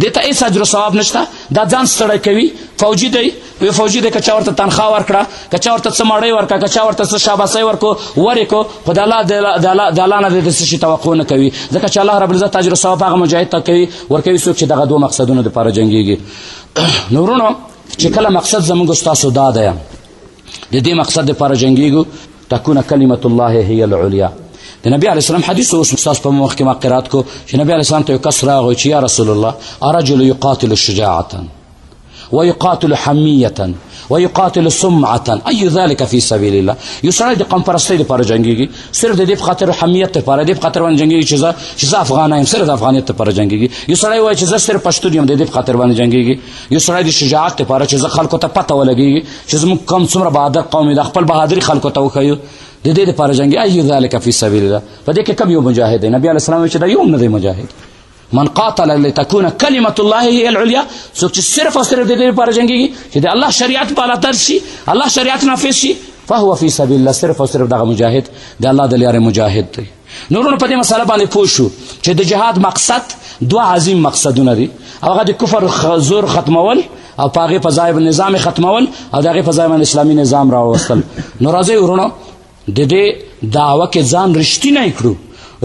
[SPEAKER 1] دې ته هیڅ اجر ثواب نشته دا ځان ستړی کوي فوجي دی وی فوجي دی کچا ورته تنخواه ورکړه کچا ورته څه مړی ورکړه کچا ورته څه شاباسۍ ورکو ورې کو خو د الله د الله نه د څه شي توقع نه کوي ځکه چې الله رب العزت اجر ثواب هغه مجاهد ته کوي ورکوي څوک چې دغه دوه مقصدونو لپاره جنګیږي نورونو چې کله مقصد زموږ ستاسو دا دی د دې مقصد لپاره جنگيږو تكون کلمت الله هي العليا د نبی علی السلام حدیث اوس استاد په مخ کې ما قرات کو چې نبی علی السلام ته یو کس راغی چې یا رسول الله ارجل یقاتل شجاعه ويقاتل حمية ويقاتل سمعة أي ذلك في سبيل الله یو سړی د قوم پرستۍ لپاره جنګیږي صرف د دې په خاطر حمیت لپاره د دې په خاطر باندې جنګیږي چې زه چې زه افغان یم صرف د افغانیت لپاره جنګیږي یو سړی وایي چې زه صرف پښتون یم د دې په خاطر باندې جنګیږي یو سړی د شجاعت لپاره چې زه خلکو ته پته ولګېږي چې زموږ قوم څومره بهادر قوم دی خپل بهادري خلکو ته وښیو د دې لپاره جنګي ای ذلک فی سبیل الله په دې کې کم یو مجاهد دی نبی علیه السلام چې دا یو نه دی مجاهد من قاتل لتكون كلمه الله هي العليا څوک چې صرف او صرف د دې لپاره جنګيږي چې د الله شریعت بالا تر شي الله شریعت نافذ شي فهو فی سبیل الله صرف او صرف دغه مجاهد د الله د لارې مجاهد دی نورونو په دې مسله باندې پوه شو چې د جهاد مقصد دوه عظیم مقصدونه دي هغه د کفر زور ختمول او پاغه په ځای نظام ختمول او دغه په ځای باندې اسلامي نظام راوستل نو راځي ورونو د دې داوا کې ځان رښتینی کړو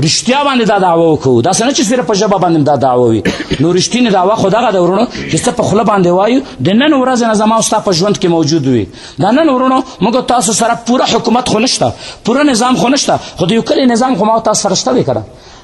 [SPEAKER 1] رښتیا باندې دا دعوه وکړو دا څنګه چې سره په ژبه باندې دا دعوه وي نو رښتینی دعوه خدغه د ورونو چې څه په خله باندې وایو د نن ورځ نه زما او ستا په ژوند کې موجود وي دا نن ورونو موږ تاسو سره پوره حکومت خو نشته پوره نظام خو نشته خو د یو کلی نظام خو ما تاسو سره شته دی کنه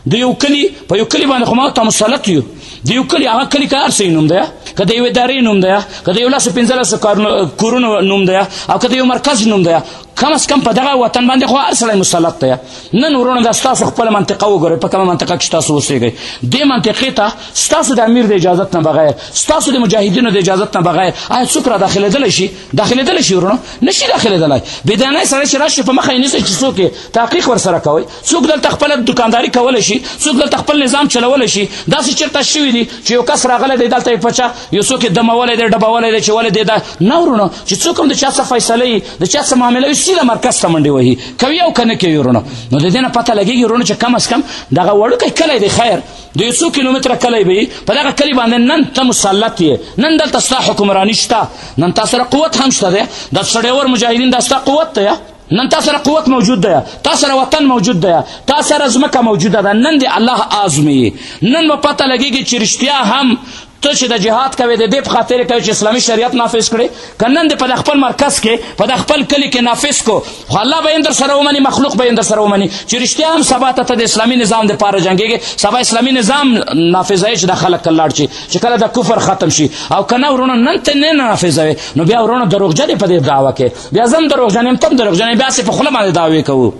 [SPEAKER 1] د یو کلی په یو کلی باندې خو ما تاسو مسلط یو د یو کلی هغه کلی کار سي نوم دی که د یو ادارې نوم دی که د یو لاس پنځلس کارونو کورونو نوم دی او که د یو مرکز نوم دی کم از کم په دغه وطن باندې خو هر سړی مسلط دی نن ورونه دا ستاسو خپل منطقه وګورئ په کومه منطقه کې تاسو اوسېږئ دې منطقې ته ستاسو د امیر د اجازه نه بغیر ستاسو د مجاهدینو د اجازه نه بغیر آیا څوک را داخلېدلی شي داخلېدلی شي ورونه نشي داخلېدلی بېدانه سړی چې راشي په مخه یې نیسئ چې څوک یې تحقیق ورسره کوئ څوک دلته خپله دکانداري کولی شي څوک دلته خپل نظام چلولی شي داسې چېرته شوي دي چې یو کس راغلی دی دلته یې پچه یو څوک یې دمولی دی ډبولی دی چې ولې دی دا نه ورونه چې څوک هم د چا څه فیصله د چا څه معامله وي سیده مرکز ته منډې وهي کوي او که نه کوي ورونه نو د دې نه پته لګېږي ورونه چې کم از کم دغه وړوکی کلی دی خیر د یو څو کیلومتره کلی به په دغه کلي باندې نن ته مسلط یې نن دلته ستا حکمراني شته نن تا سره قوت هم شته دی د سړیور مجاهدین دا ستا قوت دی نن تا سره قوت موجود ده تا سره وطن موجود ده تا سره ځمکه موجوده ده نن دی الله آزمي نن به پته لګېږي چې رښتیا هم ته چې د جهاد کوي د دې په خاطر کوي چې اسلامي شریعت نافذ کړي که نن دې په خپل مرکز کې په خپل کلي کې نافذ کو خو الله به اندر سره ومني مخلوق به اندر سره ومني چې رښتیا هم سبا ته ته د اسلامي نظام د پاره جنګيږي سبا اسلامي نظام نافذوي چې د خلک کلاړ شي چې کله د کفر ختم شي او کنه ورونه نن ته نه نافذوي نو بیا ورونه دروغجن په دې دعوه کې بیا زم دروغجن هم تم دروغجن بیا سه په خپل باندې دعوی کوو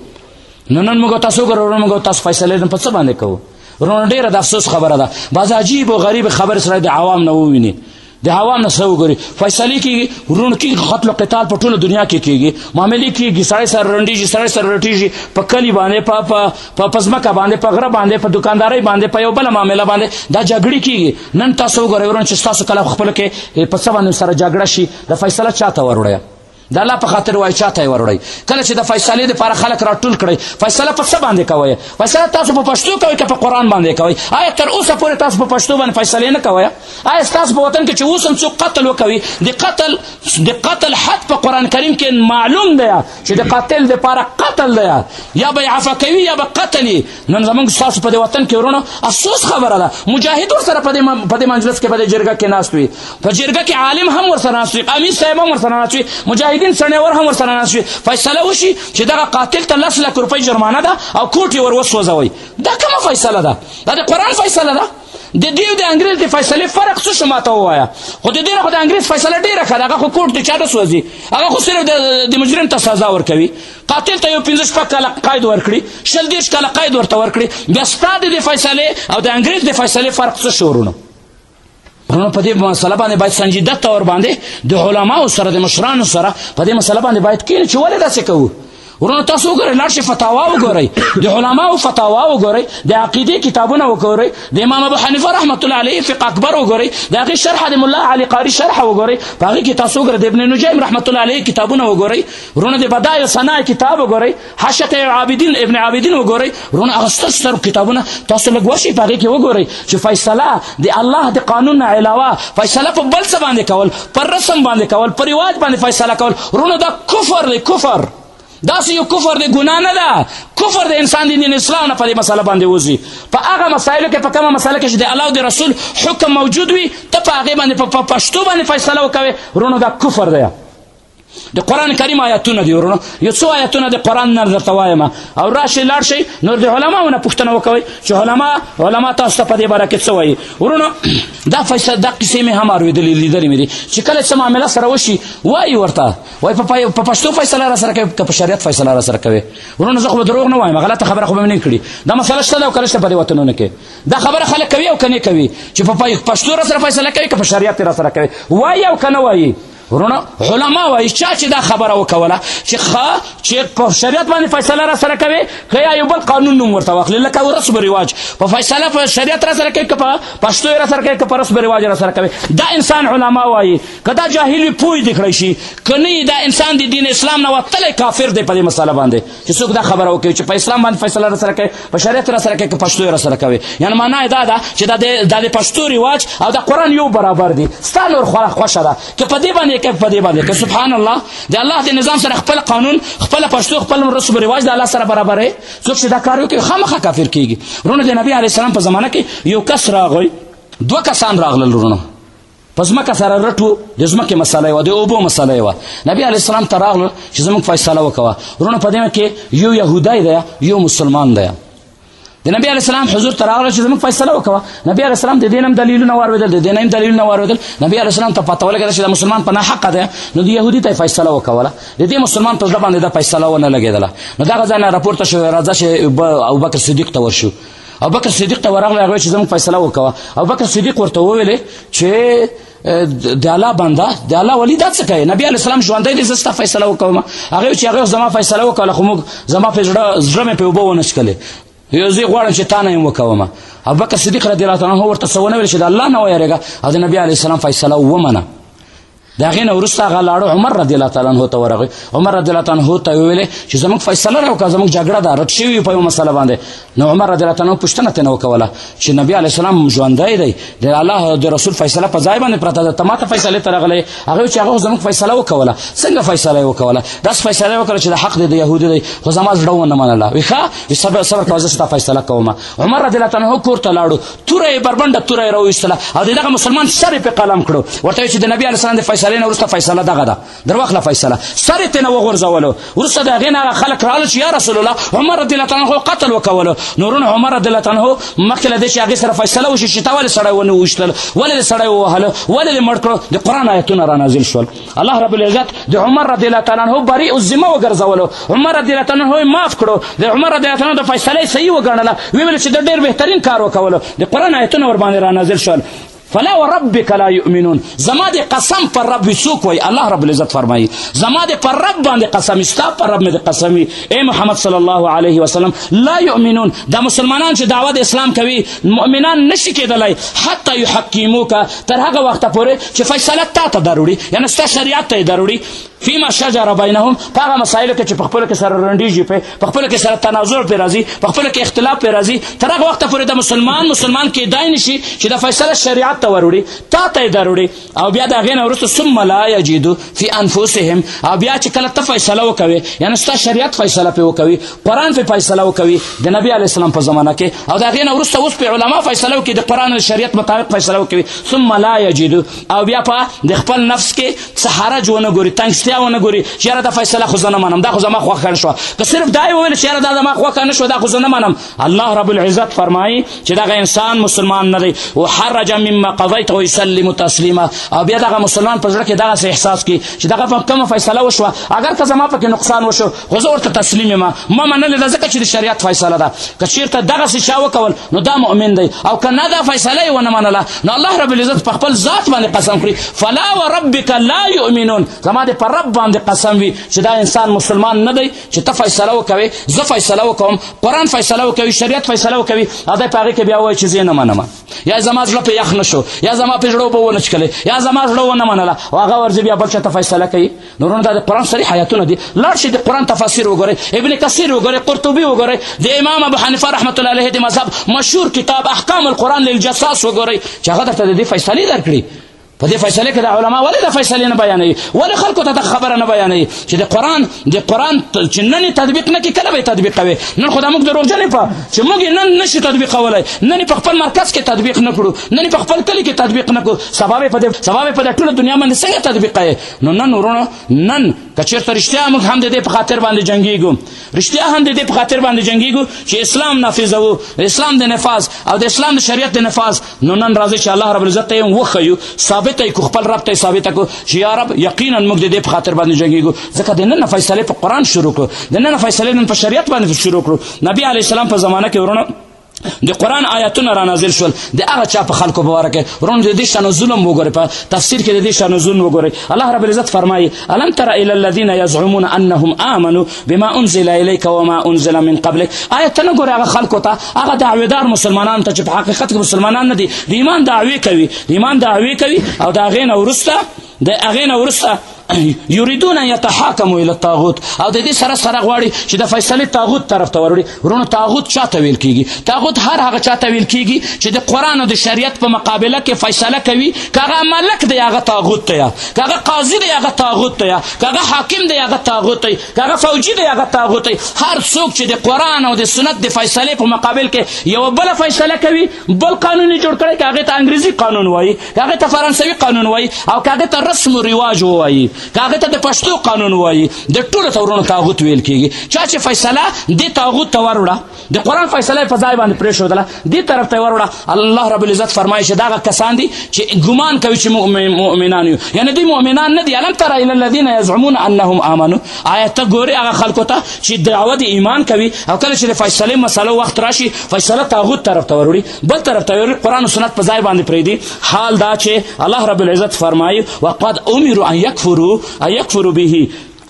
[SPEAKER 1] نو نن موږ تاسو ګورو موږ تاسو فیصله نه پڅ باندې کوو ورونه ډیره د افسوس خبره ده باز عجیب او غریب خبر سره د عوام نه وویني د عوام نه سو ګوري فیصله کیږي ورونه کې قتل او قتال په ټوله دنیا کې کیږي معاملې کیږي سړی سره رنډیږي سړی سره رټیږي په کلی باندې په په پزمکه باندې په غره باندې په دکانداري باندې په یو بل معاملې باندې دا جګړې کیږي نن تاسو ګورئ ورونه چې تاسو کله خپل کې په څه باندې سره جګړه شي د فیصله چاته وروړی د الله په خاطر وای چاته وروړی کله چې د فیصله لپاره خلک راټول کړي فیصله په څه باندې کوي فیصله تاسو په پښتو کوي که په قران باندې کوي آیا تر اوسه پورې تاسو په پښتو باندې فیصله نه کوي آیا تاسو په وطن کې چې اوس هم څوک قتل وکوي د قتل د قتل حد په قران کریم کې معلوم دی چې د قاتل لپاره قتل دی یا به عفو کوي یا به قتل نن زمونږ تاسو په دې وطن کې ورونو افسوس خبره ده مجاهد ور سره په دې په دې منځلس کې په دې جرګه کې ناست وي په جرګه کې عالم هم ور سره ناست وي قامی صاحب هم ور سره ناست وي مجاهدین سنور هم ور سره ناست وي فیصله وشي چې دغه قاتل ته لس لک روپۍ جرمانه ده او کوټ یې ور وسوځوي دا کومه فیصله ده دا د قرآن فیصله ده د دې د انګريز د فیصله فرق څه شو ماته وایا خو د دې نه خو د انګريز فیصله ډیره ښه هغه خو کوټ ته چاته سوځي هغه خو صرف د مجرم ته سزا ورکوي قاتل ته یو 15 شپږ کاله قید ورکړي شل دیش کاله قید ورته ورکړي بیا ستاد د فیصله او د انګريز د فیصله فرق څه شورونه پرونه په دې مسله باندې باید سنجیده تور باندې د علماو سره د مشرانو سره په دې مسله باندې باید کین چې ولې داسې کوو ورنه تاسو وګورئ لاړ شئ فتاوا وګورئ د علماو فتاوا وګورئ د عقیدې کتابونه وګورئ د امام ابو حنیفه رحمت الله علیه فقه اکبر وګورئ د هغې شرح د ملا علي قاري شرح وګورئ په هغې کې تاسو وګورئ د ابن نجیم رحمت الله علیه کتابونه وګورئ ورونه د بدایع ثنا کتاب وګورئ حشقه عابدین ابن عابدین وګورئ ورونه هغه ستر ستر کتابونه تاسو لږ ورشي په هغې کې وګورئ چې فیصله د الله د قانون نه علاوه فیصله په بل څه باندې کول پر رسم باندې کول پر رواج باندې فیصله کول ورونه دا کفر دی کفر داسې یو کفر دی ګناه نه ده کفر د انسان د دین اسلام نه په دې مسله باندې وځي په هغه مسایلو کې په کومه مسله کې چې د الله او د رسول حکم موجود وي ته په هغې باندې په پښتو باندې فیصله وکوې ورونه دا کفر دی د قران کریم آیاتونه دی ورونو یو څو آیاتونه د قران نه درته وایم او راشي لاړ شي نور د علماونه پوښتنه وکوي چې علما علما تاسو ته په دې باره کې څه وایي ورونو دا فیصله دا قصې مې هم اورېدلې لیدلې مې دي چې کله څه معامله سره وشي وایي ورته وایي په پښتو فیصله را سره کوي که په شریعت فیصله را سره کوي ورونو زه خو دروغ نه وایم غلطه خبره خو به نه کړي دا مسله شته او کله شته په دې وطنونو کې دا خبره خلک کوي او کنه کوي چې په پښتو را سره فیصله کوي که په شریعت را سره کوي وایي او کنه وایي ورونه علما وایي چا چې دا خبره وکوله چې ښه چې په شریعت باندې فیصله را سره کوي که یا یو بل قانون نوم ورته واخلي لکه رسم رواج په فیصله په شریعت را سره کوي که په پښتو را سره کوي که په رسم رواج را سره کوي دا انسان علما وایي که دا جاهل وي پوه دې کړی شي که نه دا انسان د دین اسلام نه وتلی کافر دی په دې مسله باندې چې څوک دا خبره وکړي چې په اسلام باندې فیصله را سره کوي په شریعت را سره کوي که پښتو را سره کوي یعنی معنا دا ده چې دا د د پښتو ریواج او د قران یو برابر دي ستا نور خو خوښه ده که په دې باندې که په دې باندې که سبحان الله د الله د نظام سره خپل قانون خپل پښتو خپل رسم او ریواج د الله سره برابر دی څوک چې دا کار وکړي خامخا کافر کیږي رونه د نبی علی السلام په زمانه کې یو کس راغی دوه کسان راغلل رونه په ځمکه سره رټو د ځمکې مسله وه د اوبو مسله وه نبی علیه السلام ته راغلل چې زموږ فیصله وکوه وروڼه په دې کې یو یهودی دی یو مسلمان دی د نبی علیه السلام حضور ته راغلل چې زموږ فیصله وکوه نبی علیه السلام د دې هم دلیلونه واورېدل د دې هم دلیلونه واورېدل نبی علیه السلام ته پته ولګېده چې د مسلمان په ناحقه دی نو د یهودي ته فیصله وکوله د دې مسلمان په زړه باندې دا فیصله ونه لګېدله نو دغه ځای نه راپورته شو راځه چې ابوبکر صدیق ته ورشو او بکر صدیق ته ورغله هغه چې زموږ فیصله وکوه او بکر صدیق ورته وویل چې د الله بنده د الله ولی دا څه کوي نبی علی السلام ژوندې دې زستا فیصله وکوم هغه چې هغه زما فیصله وکړه خو موږ زما په زړه زړه مې په وبو ونشکله یو زه غواړم چې تا نه یم وکوم او بکر صدیق رضی الله عنه ورته سونه ویل چې د الله نه ویریږه او د نبی علی السلام فیصله ومنه دا غین ورستا غلاړو عمر رضی الله تعالی عنہ ته ورغی عمر رضی الله تعالی عنہ ته ویل چې زموږ فیصله راوکړه زموږ جګړه ده رټ شوی په یو مسله باندې نو عمر رضی الله تعالی عنہ پښتنه ته نو کوله چې نبی علی السلام ژوندای دی د الله د رسول فیصله په ځای باندې پرته ده تماته فیصله تر غلې هغه چې هغه زموږ فیصله وکوله څنګه فیصله وکوله داس فیصله وکړه چې د حق دی د يهودي دی خو زما زړه ونه منله ویخه صبر صبر کوزه ستا فیصله کومه عمر رضی الله تعالی عنہ کور ته لاړو توره یې بربنډه توره یې راویستله او د دغه مسلمان سر یې پې قلم کړو ورته وایي چې د نبي علیه السلام د فیصلې نه وروسته فیصله دغه ده درواخله فیصله سر یې ترېنه وغورځولو وروسته د هغې نه هغه خلک راغلل چې یا رسول الله عمر رضی الله عنه قتل وکولو نورون عمر رضی الله عنه مخکې له دې چې هغې سره فیصله وشي چې تا ولې سړی ونه وویشتل ولې دې سړی ووهلو ولې دې مړ کړو د قرآن آیتونه رانازل شول الله رب العزت د عمر رضی الله تعالی عنہ بری او ذمہ وګرځولو عمر رضی الله تعالی عنہ معاف کړو د عمر رضی الله تعالی عنہ د فیصله صحیح وګڼله ویل چې د ډیر بهترین کار وکولو د قران آیتونه ور باندې را نازل شول فلا وربک لا یؤمنون زما د قسم پر رب څوک وای الله رب العزت فرمایي زما د پر رب باندې قسم استا پر رب مې د قسم وي اے محمد صلی الله علیه وسلم لا یؤمنون دا مسلمانان چې دعوت اسلام کوي مؤمنان نشي کېدلای حتی یحکموک تر هغه وخت پورې چې فیصله تا ته دروړي یعنی ستا شریعت ته دروړي فيما شجر بينهم هغه مسائل کې چې په خپل کې سره رنډيږي په خپل کې سره تنازع پر راځي په خپل کې اختلاف پر راځي تر هغه وخت پورې د مسلمان مسلمان کې دای نشي چې د فیصله شریعت ته وروړي تا ته دروړي او بیا دا غینه ورسته ثم لا یجدو فی انفسهم او بیا چې کله ته فیصله وکوي یعنی ستا شریعت فیصله په وکوي قران په فیصله وکوي د نبی علی السلام په زمانہ کې او دا غینه ورسته اوس په علما فیصله وکي د قران او شریعت مطابق فیصله وکوي ثم لا یجد او بیا په د خپل نفس کې څه حرج ونه ګوري تنگستیا ونه ګوري چې دا فیصله خو زنه منم دا خو زما خوښه نشو که صرف دا ویل چې دا زما خوښه نشو دا خو زنه منم الله رب العزت فرمایي چې دغه انسان مسلمان نه دی او حرج مما قضیت او یسلم تسلیما او بیا دغه مسلمان په ځړه کې دغه احساس کی چې دغه په کومه فیصله وشو اگر که زما پکې نقصان وشو خو زه ورته تسلیم ما ما منل د ځکه چې د شریعت فیصله ده که چیرته دغه څه شاو کول نو دا مؤمن دی او که نه دا فیصله یې ونه منله نو الله رب العزت په خپل ذات باندې قسم خوري فلا وربک لا یؤمنون زما د پر رب باندې قسم وي چې دا انسان مسلمان نه دی چې ته فیصله وکوي زه فیصله وکوم قرآن فیصله وکوي شریعت فیصله وکوي او دی په هغې کې بیا وایي چې زه یې نه منم یا زما زړه پرې یخ نه شو یا زما پرې زړه اوبه ونه څښلې یا زما زړه ونه منله او هغه ورځې بیا بل چا ته فیصله کوي نو وروڼه دا د قرآن صریح حیاتونه دي لاړ شي د قرآن تفاسیر وګورئ ابن کثیر وګورئ قرطبي وګورئ د امام ابو حنیفه رحمت الله علیه د مذهب مشهور کتاب احکام القرآن للجساس وګورئ چې هغه درته د دې فیصلې درکړي په دې فیصله کې د علما ولې د فیصلې نه بیانوي ولې خلکو ته د خبره نه بیانوي چې د قرآن د قرآن چې نن تطبیق نه کې کله به تطبیق کوي نن خو دا موږ دروغجن په چې موږ نن نشو تطبیقولی نن په خپل مرکز کې تطبیق نه کړو نن په خپل کلی کې تطبیق نه کړو سبا به په دې سبا به په دې ټوله دنیا باندې څنګه تطبیق کوي نو نن ورونو نن که چېرته رښتیا موږ هم د دې په خاطر باندې جنګېږو رښتیا هم د دې په خاطر باندې جنګېږو چې اسلام نافذوو اسلام د نفاذ او د اسلام د شریعت د نفاذ نو نن راځي چې الله رب العزت ته وخیو ثابت کو خپل رب ته ثابت کو چې یا رب یقینا موږ د دې په خاطر باندې جنگیږو ځکه د نن فیصله په قران شروع کړو د نن فیصله نن په شریعت باندې شروع کړو نبی علی السلام په زمانه کې ورونه د قران آیاتونه را نازل شول د هغه چا په خلکو باور کې ورونه د دې شان ظلم وګوري په تفسیر کې د دې شان ظلم وګوري الله رب العزت فرمایي الم تر الى الذين يزعمون انهم امنوا بما انزل الیک و ما انزل من قبلک آیا ته نه ګورې هغه خلکو ته هغه دعویدار مسلمانان ته چې په حقیقت کې مسلمانان نه دي د ایمان دعوی کوي د ایمان دعوی کوي او د هغې نه وروسته د هغې نه وروسته یریدون یتحاکمو الی الطاغوت او د دې سره سره غواړي چې د فیصلې طاغوت طرف ته وروړي ورونو طاغوت چا ته ویل کیږي طاغوت هر هغه چا ته ویل کیږي چې د قران او د شریعت په مقابله کې فیصله کوي کاغه ملک دی هغه طاغوت دی کاغه قاضي دی هغه طاغوت دی کاغه حاکم دی هغه طاغوت دی کاغه فوجي دی هغه طاغوت دی هر څوک چې د قران او د سنت د فیصله په مقابل کې یو بل فیصله کوي بل قانون جوړ کړی که هغه ته انګریزي قانون وایي که هغه ته فرانسوي قانون وایي او که هغه ته رسم و رواج وایي که هغه ته د پښتو قانون وایي د ټولو ته ورونو تاغوت ویل کېږي چا چې فیصله دې تاغوت ته وروړه د قرآن فیصله په ځای باندې پرېښودله دې طرف ته یې وروړه الله رب العزت فرمایي چې دغه کسان دي چې ګمان کوي چې مؤمنان یو یعنې دوی مؤمنان نه دي الم تر الی الذین یزعمون انهم آمنو آیا ته ګورې هغه خلکو ته چې دعوه د ایمان کوي او کله چې د فیصلې مسله وخت راشي فیصله تاغوت طرف ته وروړي بل طرف ته وروړي قرآن او سنت په ځای باندې پرېږدي حال دا چې الله رب العزت فرمایي وقد امروا ان یکفرو ان یکفرو به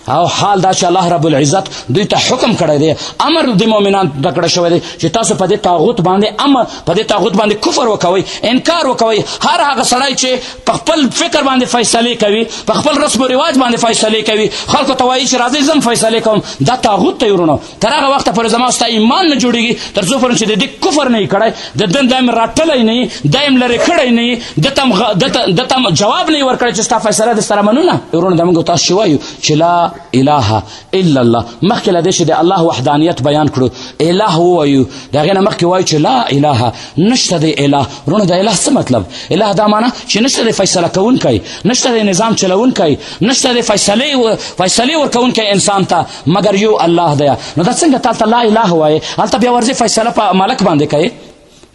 [SPEAKER 1] او حال دا چې الله رب العزت دوی ته حکم کړی دی امر د مؤمنان ته کړی شوی دی چې تاسو په دې طاغوت باندې امر په دې طاغوت باندې کفر وکوئ انکار وکوئ هر هغه سړی چې په خپل فکر باندې فیصله کوي په خپل رسم او رواج باندې فیصله کوي خلکو ته وایي چې راځي زم فیصله کوم دا طاغوت ته ورونو تر هغه وخت پر زما ستا ایمان نه جوړیږي تر څو پر چې د دې کفر نه کړای د دن دایم راټلای نه دایم لری کړای نه د تم د تم جواب نه ورکړی چې ستا فیصله د سره منونه ورونو دمغه تاسو وایو چې لا اله الا الله مخکې له دې چې د الله وحدانیت بیان کړو اله ووایو د هغې نه مخکې وایو چې لا اله نشته دی اله وروڼو د اله څه مطلب اله دا معنی چې نشته دی فیصله کوونکی نشته دی نظام چلوونکی نشته دی فیصلې فیصلې ورکوونکی انسان ته مګر یو الله دی نو دا څنګه تالته لا اله وایې هلته بیا ورځې فیصله په ملک باندې کوې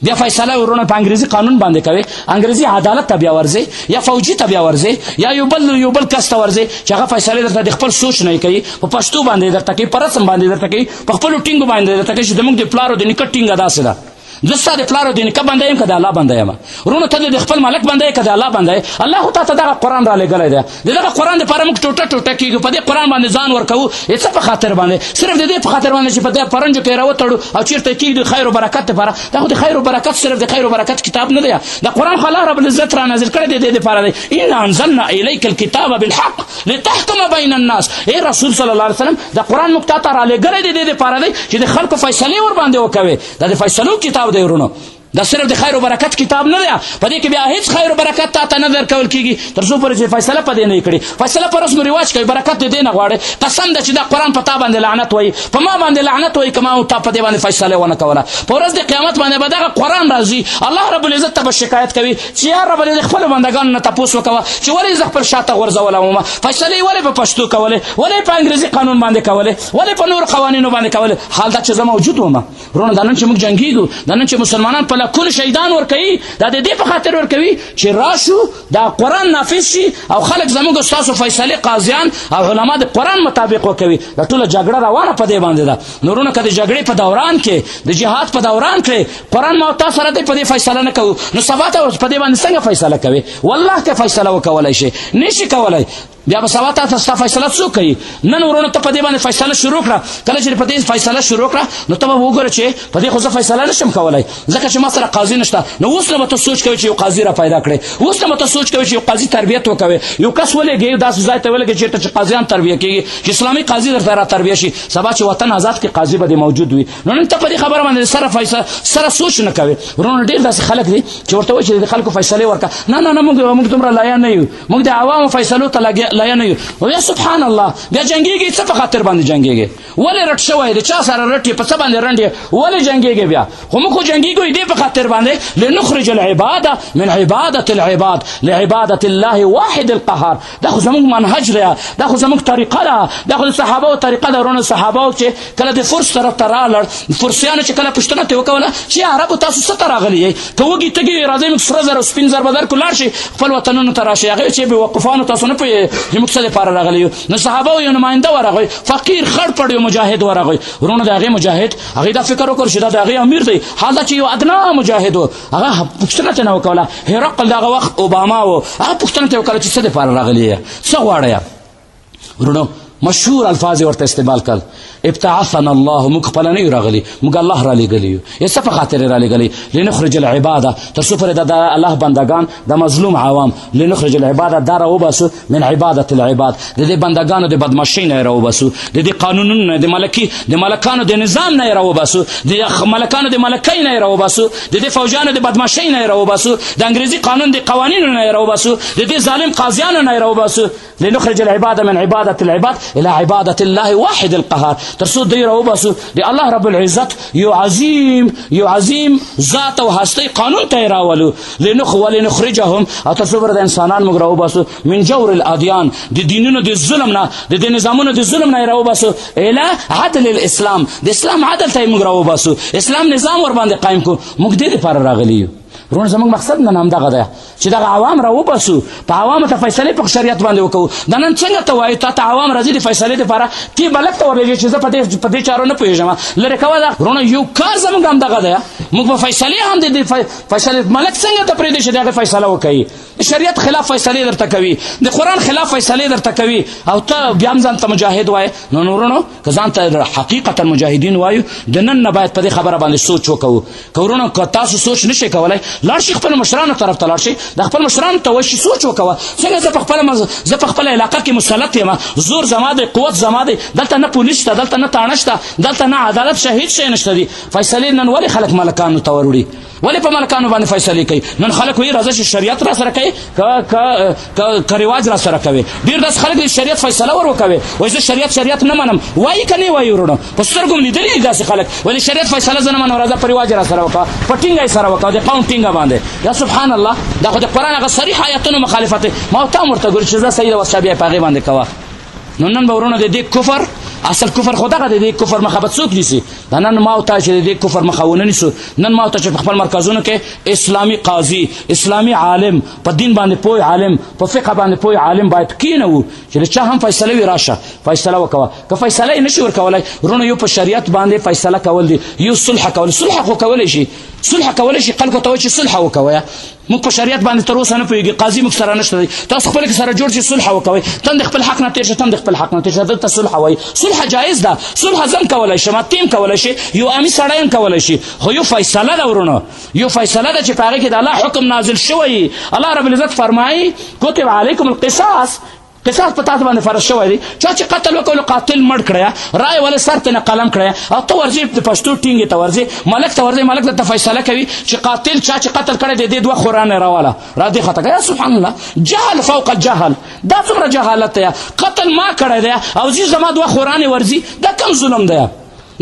[SPEAKER 1] بیا فیصله ورونه په انګریزي قانون باندې کوي انګریزي عدالت ته بیا ورځي یا فوجي ته بیا ورځي یا یو بل یو بل کس ته ورځي چې هغه فیصله درته د خپل سوچ نه کوي په پښتو باندې درته کوي پر رسم باندې درته کوي په خپل ټینګ باندې درته کوي چې زموږ د پلارو د نکټ ټینګ داسې ده زه ستا د پلارو د نکاح بنده یم که د الله بنده یم ورونه ته د خپل مالک بنده یې که د الله بنده یې الله خو تا ته دغه قرآن رالیږلی دی د دغه قران لپاره موږ ټوټه ټوټه کیږو په دې قران باندې ځان ورکو یې څه په خاطر باندې صرف د دې په خاطر باندې چې په دې پرنجو کې راوتړو او چیرته کیږي خیر او برکت لپاره دا خو د خیر او برکت صرف د خیر او برکت کتاب نه دی دا قران خو الله رب العزت را نازل کړی دی د دې لپاره دی ان انزلنا الیک الكتاب بالحق لتحكم بین الناس اے رسول صلی الله علیه وسلم دا قران موږ ته را لګره دی د دې لپاره دی چې د خلکو فیصله ور باندې وکوي دا د فیصلو کتاب دی ورونو دا صرف د خیر او برکت کتاب نه دی په دې کې بیا هیڅ خیر او برکت تا ته نه درکول کیږي تر څو پورې چې فیصله په دې نه کړي فیصله پر رسم رواج کوي برکت دې نه غواړي قسم ده چې دا قران په تا باندې لعنت وایي په ما باندې لعنت وایي کما او تا په دې باندې فیصله ونه کوله په ورځ د قیامت باندې به دغه قران راځي الله رب العزت ته شکایت کوي چې یا رب دې خپل بندگان نه تاسو وکوه چې ولې زه خپل شاته غورځول ما فیصله ولې په پښتو کوله ولې په انګریزي قانون باندې کوله ولې په نور قوانینو باندې کوله حال دا چې زما وجود ومه ورونه دا نن چې موږ جنگيږو دا نن چې مسلمانان په لکونو شهیدان ور کوي دا د دې په خاطر ور کوي چې راشو دا قران نافذ شي او خلک زموږ استاد فیصله قاضیان او علما د قران مطابق وکوي دا ټول جګړه روانه په دې باندې ده نورونه کده جګړې په دوران کې د جهاد په دوران کې قران ما تاسو سره دې په دې فیصله نه کوو نو سبا ته په دې باندې څنګه فیصله کوي والله ته فیصله وکولای شي نشي کولای بیا به سبا تاسو ته فیصله څوک کوي نن ورونه ته په دې باندې فیصله شروع کړه کله چې په دې فیصله شروع کړه نو ته به وګوره چې په دې خو زه فیصله نشم کولای ځکه چې ما سره قاضي نشته نو اوس نه به ته سوچ کوي چې یو قاضي را پیدا کړې اوس نه به ته سوچ کوي چې یو قاضي تربیت وکوي یو کس ولېږي داسې ځای ته ولېږي چې ته چې قاضیان تربیه کېږي چې اسلامي قاضي درته را تربیه شي سبا چې وطن آزاد کې قاضي به موجود وي نو نن ته په دې خبره باندې سره فیصله سره سوچ نه کوي ورونه ډېر داسې خلک دي چې ورته وایي چې د خلکو فیصله ورکړه نه نه نه موږ موږ دومره لایا نه یو موږ د عوامو فیصلو ته لایق نه یو او یا سبحان الله بیا جنګیږي څه په خاطر باندې جنګیږي ولې رټ شوی دی چا سره رټې په څه باندې رنډې ولې جنګیږي بیا خو موږ خو جنګیږو دې په خاطر باندې لنخرج العباده من عباده العباد لعباده الله واحد القهار دا خو زموږ منهج دی دا خو زموږ طریقه ده دا خو صحابه او طریقه ده ورونه صحابه چې کله د فرس طرف ته رااله فرسیانو چې کله پښتنه ته وکوله چې عربو تاسو څه راغلی یې ته وګی تګی راځي موږ سره زر سپین زر بدر کولار شي خپل وطنونو ته راشي هغه چې به وقفانو تاسو نه پوي چې موږ څه لپاره راغلی یو نو صحابه یو نماینده ورغی فقیر خړ پړ یو مجاهد ورغی ورونه دا هغه مجاهد هغه دا فکر وکړ چې دا هغه امیر دی حالت چې یو ادنا مجاهد هغه پښتنه ته نه وکوله هرقل دا وخت اوباما و هغه پښتنه ته وکړه چې څه لپاره راغلی یې څه غواړی ورونو مشهور الفاظ ورته استعمال کړ ابتعثنا الله موږ خپل نه یو راغلي موږ الله را لېږلي یو یې څه په خاطر را لېږلي لنخرج العباده تر څو پورې د الله بندګان د مظلوم عوام لنخرج العباده دا راوباسو من عبادة العباد د دې بندګانو د بدمعشۍ نه یې راوباسو د دې قانونونو نه د ملکي د ملکانو د نظام نه یې راوباسو د ملکانو د ملکۍ نه یې راوباسو د دې فوجانو د بدمعشۍ نه یې راوباسو د انګریزي قانون د قوانینو نه یې راوباسو د دې ظالم قاضیانو نه یې راوباسو لنخرج العباد من عبادة العباد الى عبادة الله واحد القهار ترسو دی راو باسو دی الله رب العزت یو عظیم یو عظیم ذات او هستی قانون ته راولو لنخ ولنخرجهم او ترسو بر د انسانان موږ راو باسو من جور الادیان د دینونو د ظلم نه د دې نظامونو د ظلم نه راو باسو الى عدل الاسلام د اسلام عدل ته موږ راو باسو اسلام نظام ور باندې قائم کو موږ دې لپاره راغلی یو رونه زموږ مقصد نه نام دغه ده چې دغه عوام را وباسو په عوامو ته فیصله په شریعت باندې وکړو دا نن څنګه ته وایې تا ته عوام راځي د فیصلې لپاره تی بلک ته وبېږې چې زه په دې په دې چارو نه پوهېږم لرې کوه دا وروڼه یو کار زموږ همدغه دی موږ په فیصلې هم د فیصلې ملک څنګه ته پرېږدې چې دغه فیصله وکړي د شریعت خلاف فیصلې درته کوي د قرآن خلاف فیصلې درته کوي او ته بیا هم ځان ته مجاهد وایې نو نورونو که ځان ته حقیقتا مجاهدین وایو د نن نه باید په دې خبره باندې سوچ وکړو که ورونو که تاسو سوچ نشئ کولی لاړ شئ خپلو مشرانو طرف ته لاړ شئ د خپل مشرانو ته وایي سوچ وکوه څنګه زه په خپله مز... زه په خپله علاقه کې مسلط یم زور زما دی قوت زما دی دلته نه پولیس شته دلته نه تاڼه شته دلته نه عدالت شته هېڅ شی نشته دي فیصلې نن ولې خلک ملکانو ته وروړي ولې په ملکانو باندې فیصله کوي نن خلک وایي راځه چې شریعت را سره کوي ک ک رواج را سره کوي ډیر داس خلک د شریعت فیصله ور وکوي وایي زه شریعت شریعت نه منم وایي کني وایي ورونو په سترګو لیدلې داس خلک ولې شریعت فیصله زنه منو راځه پر رواج را سره وکا پټینګ سره وکا د قوم ټینګ باندې یا سبحان الله دا خو د قران هغه صریح آیاتونو مخالفت ما ته مرته ګر چې زه سید وسابیا پاغي باندې کوا نو نن به ورونه د دې کفر اصل کفر خدا غته دې کفر مخه به څوک نیسی دا نن ما او تا چې دې کفر مخه ونه نیسو نن ما او تا چې خپل مرکزونو کې اسلامی قاضي اسلامی عالم په دین باندې پوی عالم په فقه باندې پوی عالم باید کینو چې چا هم فیصله وی راشه فیصله وکوا که فیصله نشي ورکولای رونه یو په شریعت باندې فیصله کول دي یو صلح کول صلح خو کول شي صلح کول شي خلکو ته چې صلح وکوي موږ په شریعت باندې تر اوسه نه پوهیږي قاضي موږ سره نشته دی تاسو خپل کې سره جوړ شي صلح وکوي تم د خپل حق نه تیر شي تم د خپل حق نه تیر شي دلته صلح وایي صلح جایز ده صلح زم کولای شي ما تیم کولای شي یو عامي سړی هم کولای شي خو یو فیصله ده ورونو یو فیصله ده چې په هغه کې د الله حکم نازل شوی الله رب العزت فرمایي کتب علیکم القصاص قصاص په تاسو باندې فرض شوی دی چا چې قتل وکړو قاتل مړ کړی رائے ول سر ته قلم کړی او ته ورځي د پښتو ټینګ ته ورځي ملک ته ورځي ملک ته فیصله کوي چې قاتل چا چې قتل کړی دی د دوه قران راواله را دي خطا یا سبحان الله جهل فوق الجهل دا څومره جهالت دی قتل ما کړی دی او زی زما دوه قران ورځي دا کم ظلم دی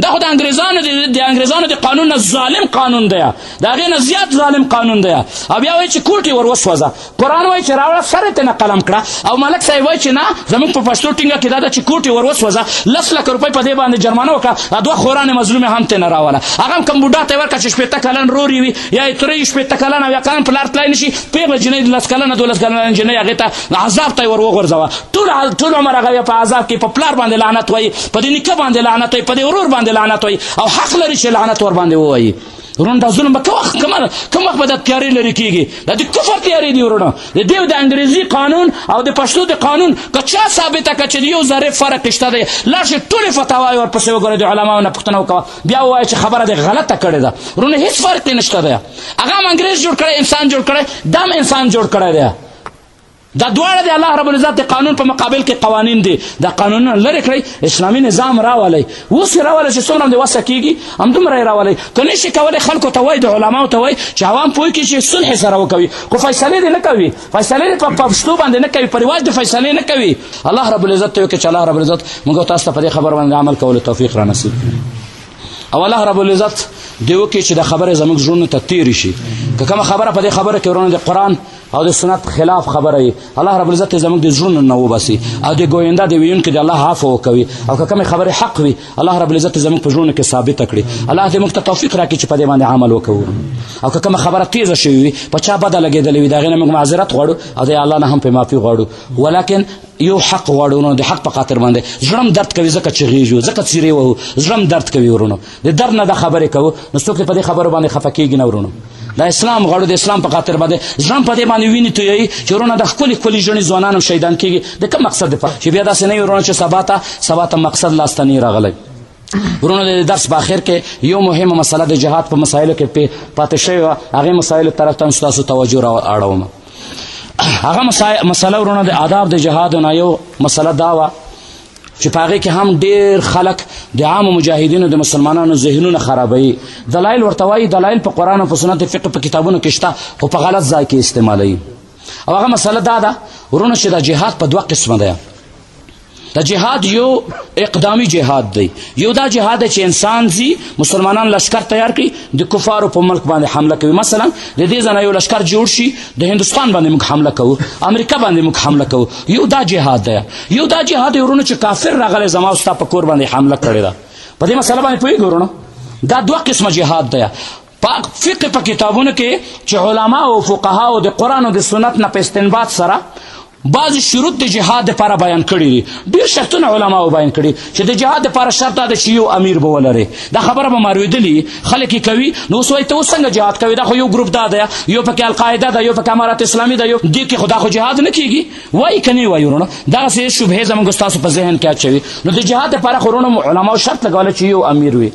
[SPEAKER 1] دا خو د انګريزانو دی د انګريزانو د قانون ظالم قانون دی دا غي نه زیات ظالم قانون دی او بیا وای چې کوټي ور وسوځه قران وای چې راوړه سره ته نه قلم کړه او ملک صاحب وای چې نه زموږ په پښتو ټینګه کې دا چې کوټي ور وسوځه لس لک روپۍ په دې باندې جرمانه وکړه دوه خورانه مظلوم هم ته نه راوړه هغه کم بوډا ته ورکړه چې شپته کلن روري وي یا ترې شپته کلن یا کان پلار تلای نشي په جنې لس کلن دولس کلن جنې هغه ته عذاب ته ور وغورځوه ټول ټول عمر هغه په عذاب کې په پلار باندې لعنت وای په دې نیکه باندې لعنت وای په دې ورور باندې لعنت وای او حق لري چې لعنت ور باندې وای ورونډه ظلم کوم وخت کوم کوم وخت به د تیارې لري کیږي د دې کفر تیارې دی ورونو د دې د انګریزي قانون او د پښتو د قانون کچا ثابته کچ دی یو ذره فرق شته دی لا شي ټول فتاوی ور پسې وګوره د علماو نه پښتنه وکړه بیا وایي چې خبره د غلطه کړې ده ورونو هیڅ فرق نشته دی هغه انګریز جوړ کړي انسان جوړ کړي دام انسان جوړ کړي دی دا دواړه د الله رب العزت قانون په مقابل کې قوانین دي دا قانونونه لری کړی اسلامي نظام راولي اوس راولي چې څومره د وسه کیږي هم دومره راولي ته نشي کولای خلکو ته وای د علماو ته وای چې عوام پوه کې چې صلح سره وکوي کو فیصله دې نه کوي فیصله دې په پښتو باندې نه کوي پرواز د فیصله نه کوي الله رب العزت ته کې چې الله رب العزت موږ تاسو ته په خبر باندې عمل کولو توفیق را نصیب او الله رب العزت دیو کې چې د خبره زموږ ژوند ته تیر شي که کوم خبره په دې خبره کې ورونه د قران او د سنت خلاف خبره وي الله رب العزت زموږ د زړونو نه وباسي او د ګوینده د ویونکي د الله عفو وکوي او که کومې خبرې حق وي الله رب العزت زموږ په زړونو کې ثابته کړي الله دې موږ ته توفیق راکړي چې په دې باندې عمل وکړو او که کومه خبره تیزه شوې وي په چا بده لګېدلې وي د هغې نه موږ معذرت غواړو او د الله نه هم پرې معافي غواړو ولیکن یو حق غواړو نو د حق په خاطر باندې زړم درد کوي ځکه چې غېږو ځکه څیرې وهو زړم درد کوي ورونو د در نه دا خبرې کوو نو څوک په دې خبرو باندې خفه کېږي نه ورونو د اسلام غړو د اسلام په خاطر باندې ځان په دې باندې ویني تویوي چې ورونه د ښکلي ښکلي ژڼي ځوانان هم شهیدان کېږي د کوم مقصد دپاره چې بیا داسې نه وي ورونه چې سبا ته سبا ته مقصد لاسته نه راغلی ورونه د درس په اخر کې یو مهمه مسله د جهاد په مسایلو کې پاتې شوې وه هغې مسایلو طرف ته هم ستاسو توجه را اړوم هغه مسله ورونه د آداب د جهاد نه یو مسله دا وه چې پاغه کې هم ډیر خلک د عام مجاهدینو د مسلمانانو ذهنونه خرابوي دلایل ورته وایي دلایل په قران او سنت فقه په کتابونو کې شته خو په غلط ځای کې استعمالوي او هغه مسله دا ده ورونه چې د جهاد په دوه قسمه ده د جهاد یو اقدامی جهاد دی یو دا جهاد چې انسان زی مسلمانان لشکر تیار کړي د کفارو په ملک باندې حمله کوي مثلا د دې ځنه یو لشکر جوړ شي د هندستان باندې موږ حمله کوو امریکا باندې موږ حمله کوو یو دا جهاد دی یو دا جهاد دی ورونه چې کافر راغلی زما او ستا په کور باندې حمله کړې ده په دې مسله باندې پوهېږي ورونه دا دوه قسمه جهاد دی پاک فقه په کتابونو کې چې علما او فقها او د قران او د سنت نه په استنباط سره بعض شروط د جهاد لپاره بیان کړي دي ډیر شرطونه علما و بیان کړي چې د جهاد لپاره شرط ده چې یو امیر به ولري دا خبره به مارویدلی خلک کوي نو سوې ته څنګه جهاد کوي دا خو یو ګروپ دا دی یو پکې القاعده ده یو پکې امارات اسلامي ده یو دې کې خدا خو جهاد نه کیږي وای کني وای ورونه دا سه شوبه زموږ تاسو په ذهن کې اچوي نو د جهاد لپاره خورونه علما شرط لګول چې یو امیر وي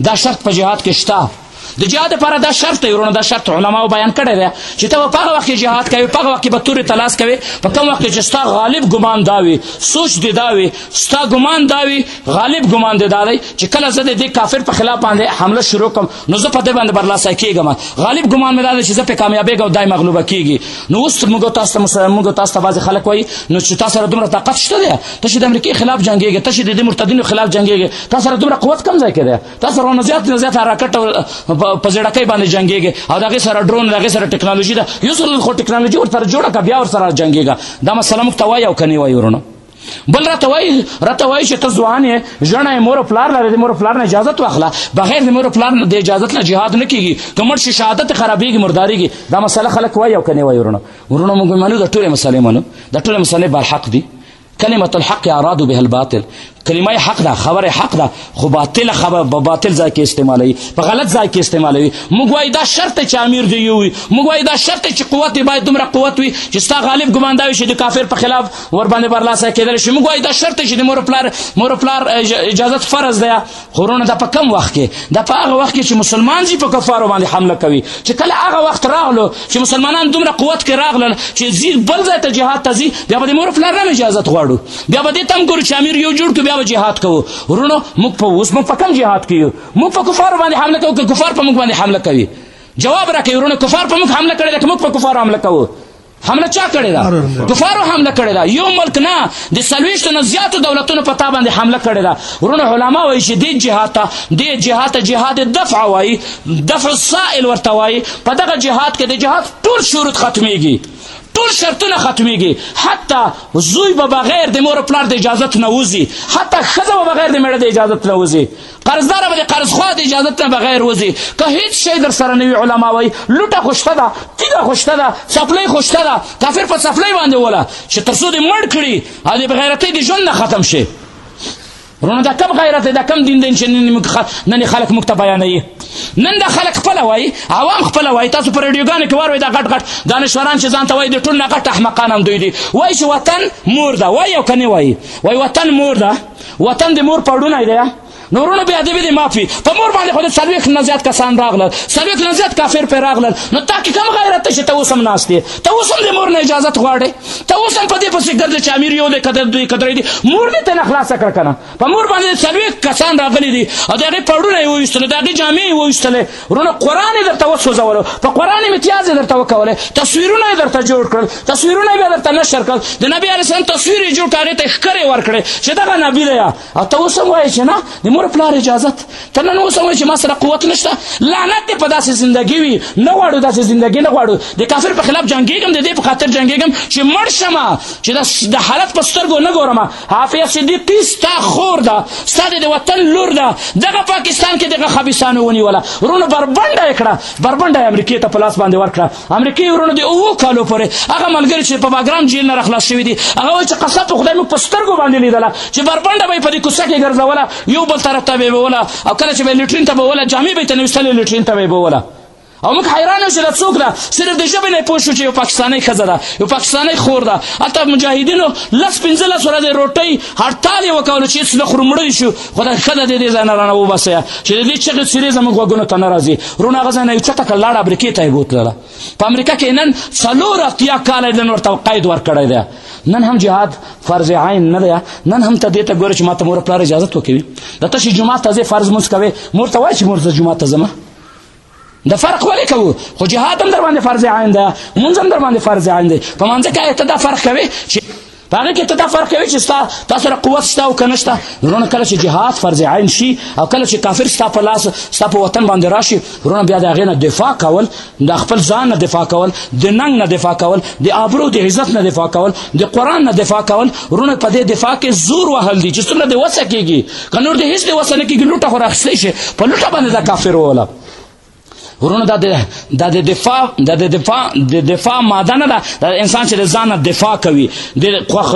[SPEAKER 1] دا شرط په جهاد کې شته د جهاد لپاره دا شرط دی ورونه دا شرط علما بیان کړی دی چې ته په هغه وخت جهاد کوي په هغه وخت به تورې تلاس کوي په کوم وخت چې ستا غالب ګمان دا وي سوچ دی دا وي ستا ګمان دا وي غالب ګمان دی دا دی چې کله زه د کافر په خلاف باندې حمله شروع کوم نو زه په دې باندې برلاسه کیږم غالب ګمان مې دا دی چې زه په کامیابی ګو دای مغلوبه کیږي نو اوس موږ تاسو ته مسلمان موږ تاسو ته بعض خلک وایي نو چې تاسو سره دومره طاقت شته دی ته چې د امریکای خلاف جنگيږي ته چې د مرتدینو خلاف جنگيږي تاسو سره دومره قوت کم ځای کې دی تاسو سره نه زیات نه زیات حرکت په زړکې باندې جنگيږي او دغه سره ډرون دغه سره ټکنالوژي ده یو سره خو ټکنالوژي ورته جوړه کا بیا ور سره جنگيږي دا مسله مخ توای او کني وای ورونه بل راته وای راته وای چې ته ځوان یې ژړه مور او پلار لري مور او پلار نه اجازه واخله بغیر د مور او پلار د اجازه نه jihad نه کیږي کومر شي شهادت خرابېږي مرداريږي دا مسله خلک وای او کني وای ورونه ورونه موږ منو د ټوله مسلې منو د ټوله مسلې بر حق دي کلمه الحق اراد به الباطل کلمه حق ده خبره حق ده خو باطل خبر به باطل ځای کې استعمالوي په غلط ځای کې استعمالوي موږ وایي دا شرط چې امیر دی یو وي موږ وایي دا شرط چې قوت باید دومره قوت وي چې ستا غالب ګمان دا وي چې د کافر په خلاف ور باندې برلاسه کېدلی شي موږ وایي دا شرط چې د مور پلار مور پلار اجازت فرض دی خورونه دا په کم وخت کې دا په هغه وخت کې چې مسلمان زی په کفارو باندې حمله کوي چې کله هغه وخت راغلو چې مسلمانان دومره قوت کې راغلل چې زی بل ځای ته جهاد ته زی بیا به مور فلر نه اجازه غواړو بیا به دې تم ګور چې امیر یو جوړ کو بیا به جهاد کوو ورونو موږ په اوس موږ په کم جهاد کیو موږ په کفارو باندې حمله کوو که کفار په موږ باندې حمله کوي جواب راکړئ ورونو کفار په موږ حمله کړې ده که موږ په کفارو حمله کوو حمله چا کړې ده کفارو حمله کړې ده یو ملک نه د سلويشت نه زیاتو دولتونو په تابع باندې حمله کړې ده ورونه علما وایي چې دې جهاد ته دې جهاد ته جهاد دفع وایي دفع السائل ورته وایي په دغه جهاد کې د جهاد ټول شروط ختميږي ټول شرطونه ختميږي حتی زوی به بغیر د مور پلار د اجازه نه وځي حتی خزه به بغیر د مړه د اجازه نه وځي قرضدار به د قرضخواه د اجازت نه بغیر وځي که هیڅ شی در سره نه وي علما وایي لوټه خو شته ده تیږه خو شته ده څپلۍ خو شته ده کافر په څپلۍ باندې وله چې تر څو دې مړ کړي او د بغیرتۍ د ژوند نه ختم شي رونه دا کم غیرت دی دا کم دین دی چې نن خلک موږ ته بیانوي نن دا خلک خپله وایي عوام خپله وایي تاسو په رادیوګانو کې واروئ دا غټ غټ دانشوران چې ځان ته وایي د ټول نه غټ احمقان هم دوی دي وایي چې وطن مور ده وایي او که نه وایي وایي وطن مور ده وطن د مور پړونه دی نورونه بیا دې دې معافي په مور باندې خو د سلويخ نه زیات کسان راغلل سلويخ نه زیات کافر پر راغلل نو تا کې کوم غیرت شته اوس هم ناس دي ته اوس هم د مور نه اجازه غواړې ته اوس هم په دې پسې ګرځې چې امیر یو دې قدر دې قدر دې مور دې ته نه خلاص کړ کنه په مور باندې سلويخ کسان راغلي دي او دغه پړونه یې وېستل دغه جامې یې وېستل ورونه قران یې درته وسوځولو په قران امتیاز یې درته وکولی تصویرونه یې درته جوړ کړل تصویرونه بیا درته نشر کړل د نبی علیه السلام تصویر یې جوړ کړ هغې ته یې ښکرې ورکړې چې دغه نبي دی او ته اوس هم وایې چې نه د مور پلار اجازت ته نن اوس هم وایې چې ما سره قوت نشته لعنت دې په داسې زندګي وي نه غواړو داسې زندګي نه غواړو د کافر په خلاف جنګېږم د دې په خاطر جنګېږم چې مړ شم چې د حالت په سترګو نه ګورم حافظ صدیقی ستا خور ده ستا د وطن لور ده دغه پاکستان کې دغه خبيسانو ونیوله ورونو بربنډه یې کړه بربنډه یې امریکې ته په لاس باندې ورکړه امریکې ورونو د اوو کالو پورې هغه ملګري چې په باګرام جیل نه راخلاص شوي دي هغه وایي چې قسم په خدای موږ په سترګو باندې لیدله چې بربنډه به یې په دې کوڅه کې ګرځوله یو بل طرف ته به یې بوله او کله چې به یې لټرین ته بوله جامې به یې تنې ویستلې لټرین ته به یې بوله او موږ حیران یو چې دا څوک ده صرف د ژبې نه پوه شو چې یو پاکستانۍ ښځه ده یو پاکستانۍ خور ده هلته مجاهدینو لس پنځلس ورځې روټۍ هړتال یې وکولو چې هېڅ نه خورو مړه شو خو دا ښځه دې دې ځای نه رانه وباسئ چې د دې چغې څیرې زموږ غوږونو ته نه راځي رونه هغه ځای نه یې چته کړه لاړه امریکې ته یې بوتلله په امریکا کې نن څلور اتیا کاله نن ورته قید ورکړی دی نن هم جهاد فرض عین نه دی نن هم ته دې ته ګورې چې ما ته مور پلار اجازه ورکوي د تشې جومات ته ځې فرض مونځ کوې مور ته وایي چې مور زه جومات ته ځم د فرق ولې کوو خو جهاد هم در باندې فرض عین ده مونږ هم در باندې فرض عین دی په مانځ کې ته دا فرق کوي چې هغه کې ته دا فرق کوي چې ستا تاسو سره قوت شته او کنه شته ورونه کله چې جهاد فرض عین شي او کله چې کافر شته په لاس ستا په وطن باندې راشي ورونه بیا د غینه دفاع کول د خپل ځان نه دفاع کول د ننګ نه دفاع کول د ابرو د عزت نه دفاع کول د قران نه دفاع کول ورونه په دې دفاع کې زور وهل دي چې څومره د وسه کېږي که نور دې هیڅ دی وسنه کیږي لوټه خو راخستې شي په لوټه باندې دا کافر وله ورونه دا د دفاع د دفاع د دفاع ماده نه ده د انسان چې د ځان نه دفاع کوي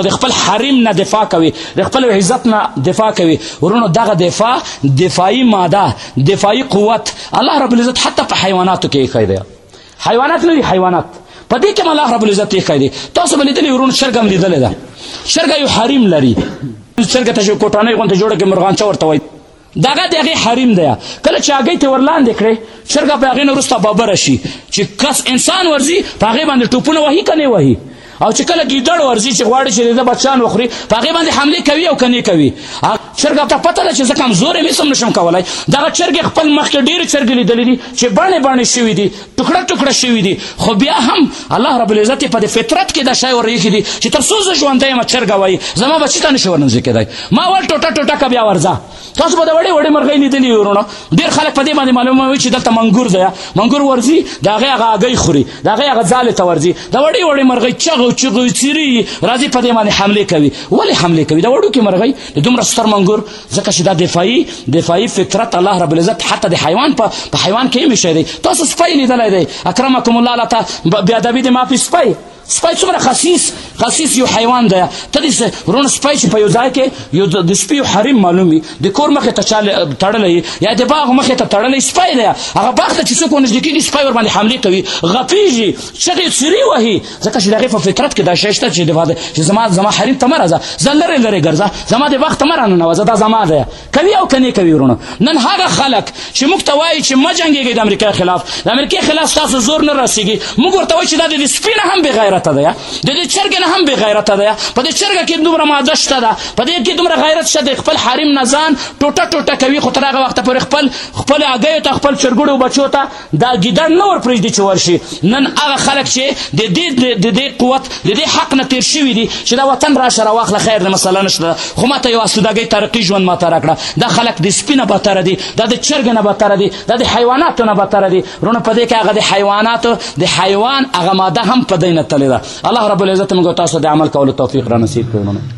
[SPEAKER 1] د خپل حریم نه دفاع کوي د خپل عزت نه دفاع کوي ورونه دغه دفاع دفاعي ماده دفاعي قوت الله رب العزت حتی په حیواناتو کې یې ښی دی حیوانات نه دي حیوانات په دې کې الله رب العزت یې کوي تاسو به لیدلی ورون شرګم لیدل ده شرګ یو حریم لري شرګ ته کوټانه غونډه جوړه کې مرغان چا ورته وایي دغه دغه حریم دی کله چې هغه ته ورلاندې کړي شرګ په هغه نه رستا بابر شي چې کس انسان ورزي په هغه باندې ټوپونه وهي کنه وهي او چې کله ګیدړ ورځي چې غواړي چې د بچان وخوري په هغه باندې حمله کوي او کني کوي چرګ ته پته ده چې زه کمزورې مې سم نشم کولای دغه چرګ خپل مخ کې ډېر چرګ لیدلې دي چې باندې باندې شوی دي ټوکړه ټوکړه شوی دي خو بیا هم الله رب العزت په دې فطرت کې دا شی ورېږي دي چې تر څو زه ژوندی یم چرګ وایي زما بچی ته نشي ورنځي کېدای ما ول ټوټه ټوټه کا بیا ورځه تاسو به دا وړې وړې مرغۍ لیدلې ورونه ډېر خلک په دې باندې معلومه وي چې دلته منګور دی منګور ورځي د هغې هغه هګۍ خوري د هغې هغه ځالې ته ورځي دا وړې وړې مرغۍ چغو چغو څیري راځي په دې باندې حملې کوي ولې حملې کوي دا وړوکې مرغۍ د دومره ستر منګور ځکه چې دا دفاعي دفاعي فطرت الله رب العزت حتی د حیوان په په حیوان کې هم شی دی تاسو سپی لیدلی دی اکرمکم الله لاته بې ادبي د معافي سپی سپی څومره خصیص خصیص یو حیوان دی ته دې رون سپی چې په یو ځای کې یو د سپي حریم معلوم وي د کور مخې ته چاله تړلی یا د باغ مخې ته تړلی سپی دی هغه باغ ته چې څوک ورنږدې کېږي سپی ورباندې حملې کوي غپېږي چغې څري وهي ځکه چې د هغې په فطرت کې دا شی شته چې د چې زما زما حریم ته مه راځه زه لرې لرې ګرځه زما د باغ ته مه راننوځه دا زما دی کوي او کني کوي ورونه نن هغه خلک چې موږ ته وایي چې ما جنگيږي د امریکا خلاف د امریکا خلاف تاسو زور نه رسیږي موږ ورته وایي چې دا د سپین هم بی غیرت ده د دې چرګ نه هم بی غیرت ده په دې چرګ کې دومره ماده شته ده په دې کې دومره غیرت شته د خپل حریم نه ځان ټوټه ټوټه کوي خو تر هغه وخت پورې خپل خپل اګیو ته خپل چرګړو بچو ته دا ګیدړ نه ور پرېږدي چې ورشي نن هغه خلک چې د دې د دې قوت د دې حق نه تېر شوي دي چې دا وطن راشه راواخله خیر دی مسله نشته خو ما ته یو اسودګۍ ترقي ژوند ما ته راکړه دا خلک د سپي نه بتره دي دا د چرګ نه بتره دي دا د حیواناتو نه بتره دي وروڼه په دې کې هغه د حیواناتو د حیوان هغه ماده هم په دی نه تللې ده الله رب العزت موږ تاسو د عمل کولو توفیق را نصیب کړي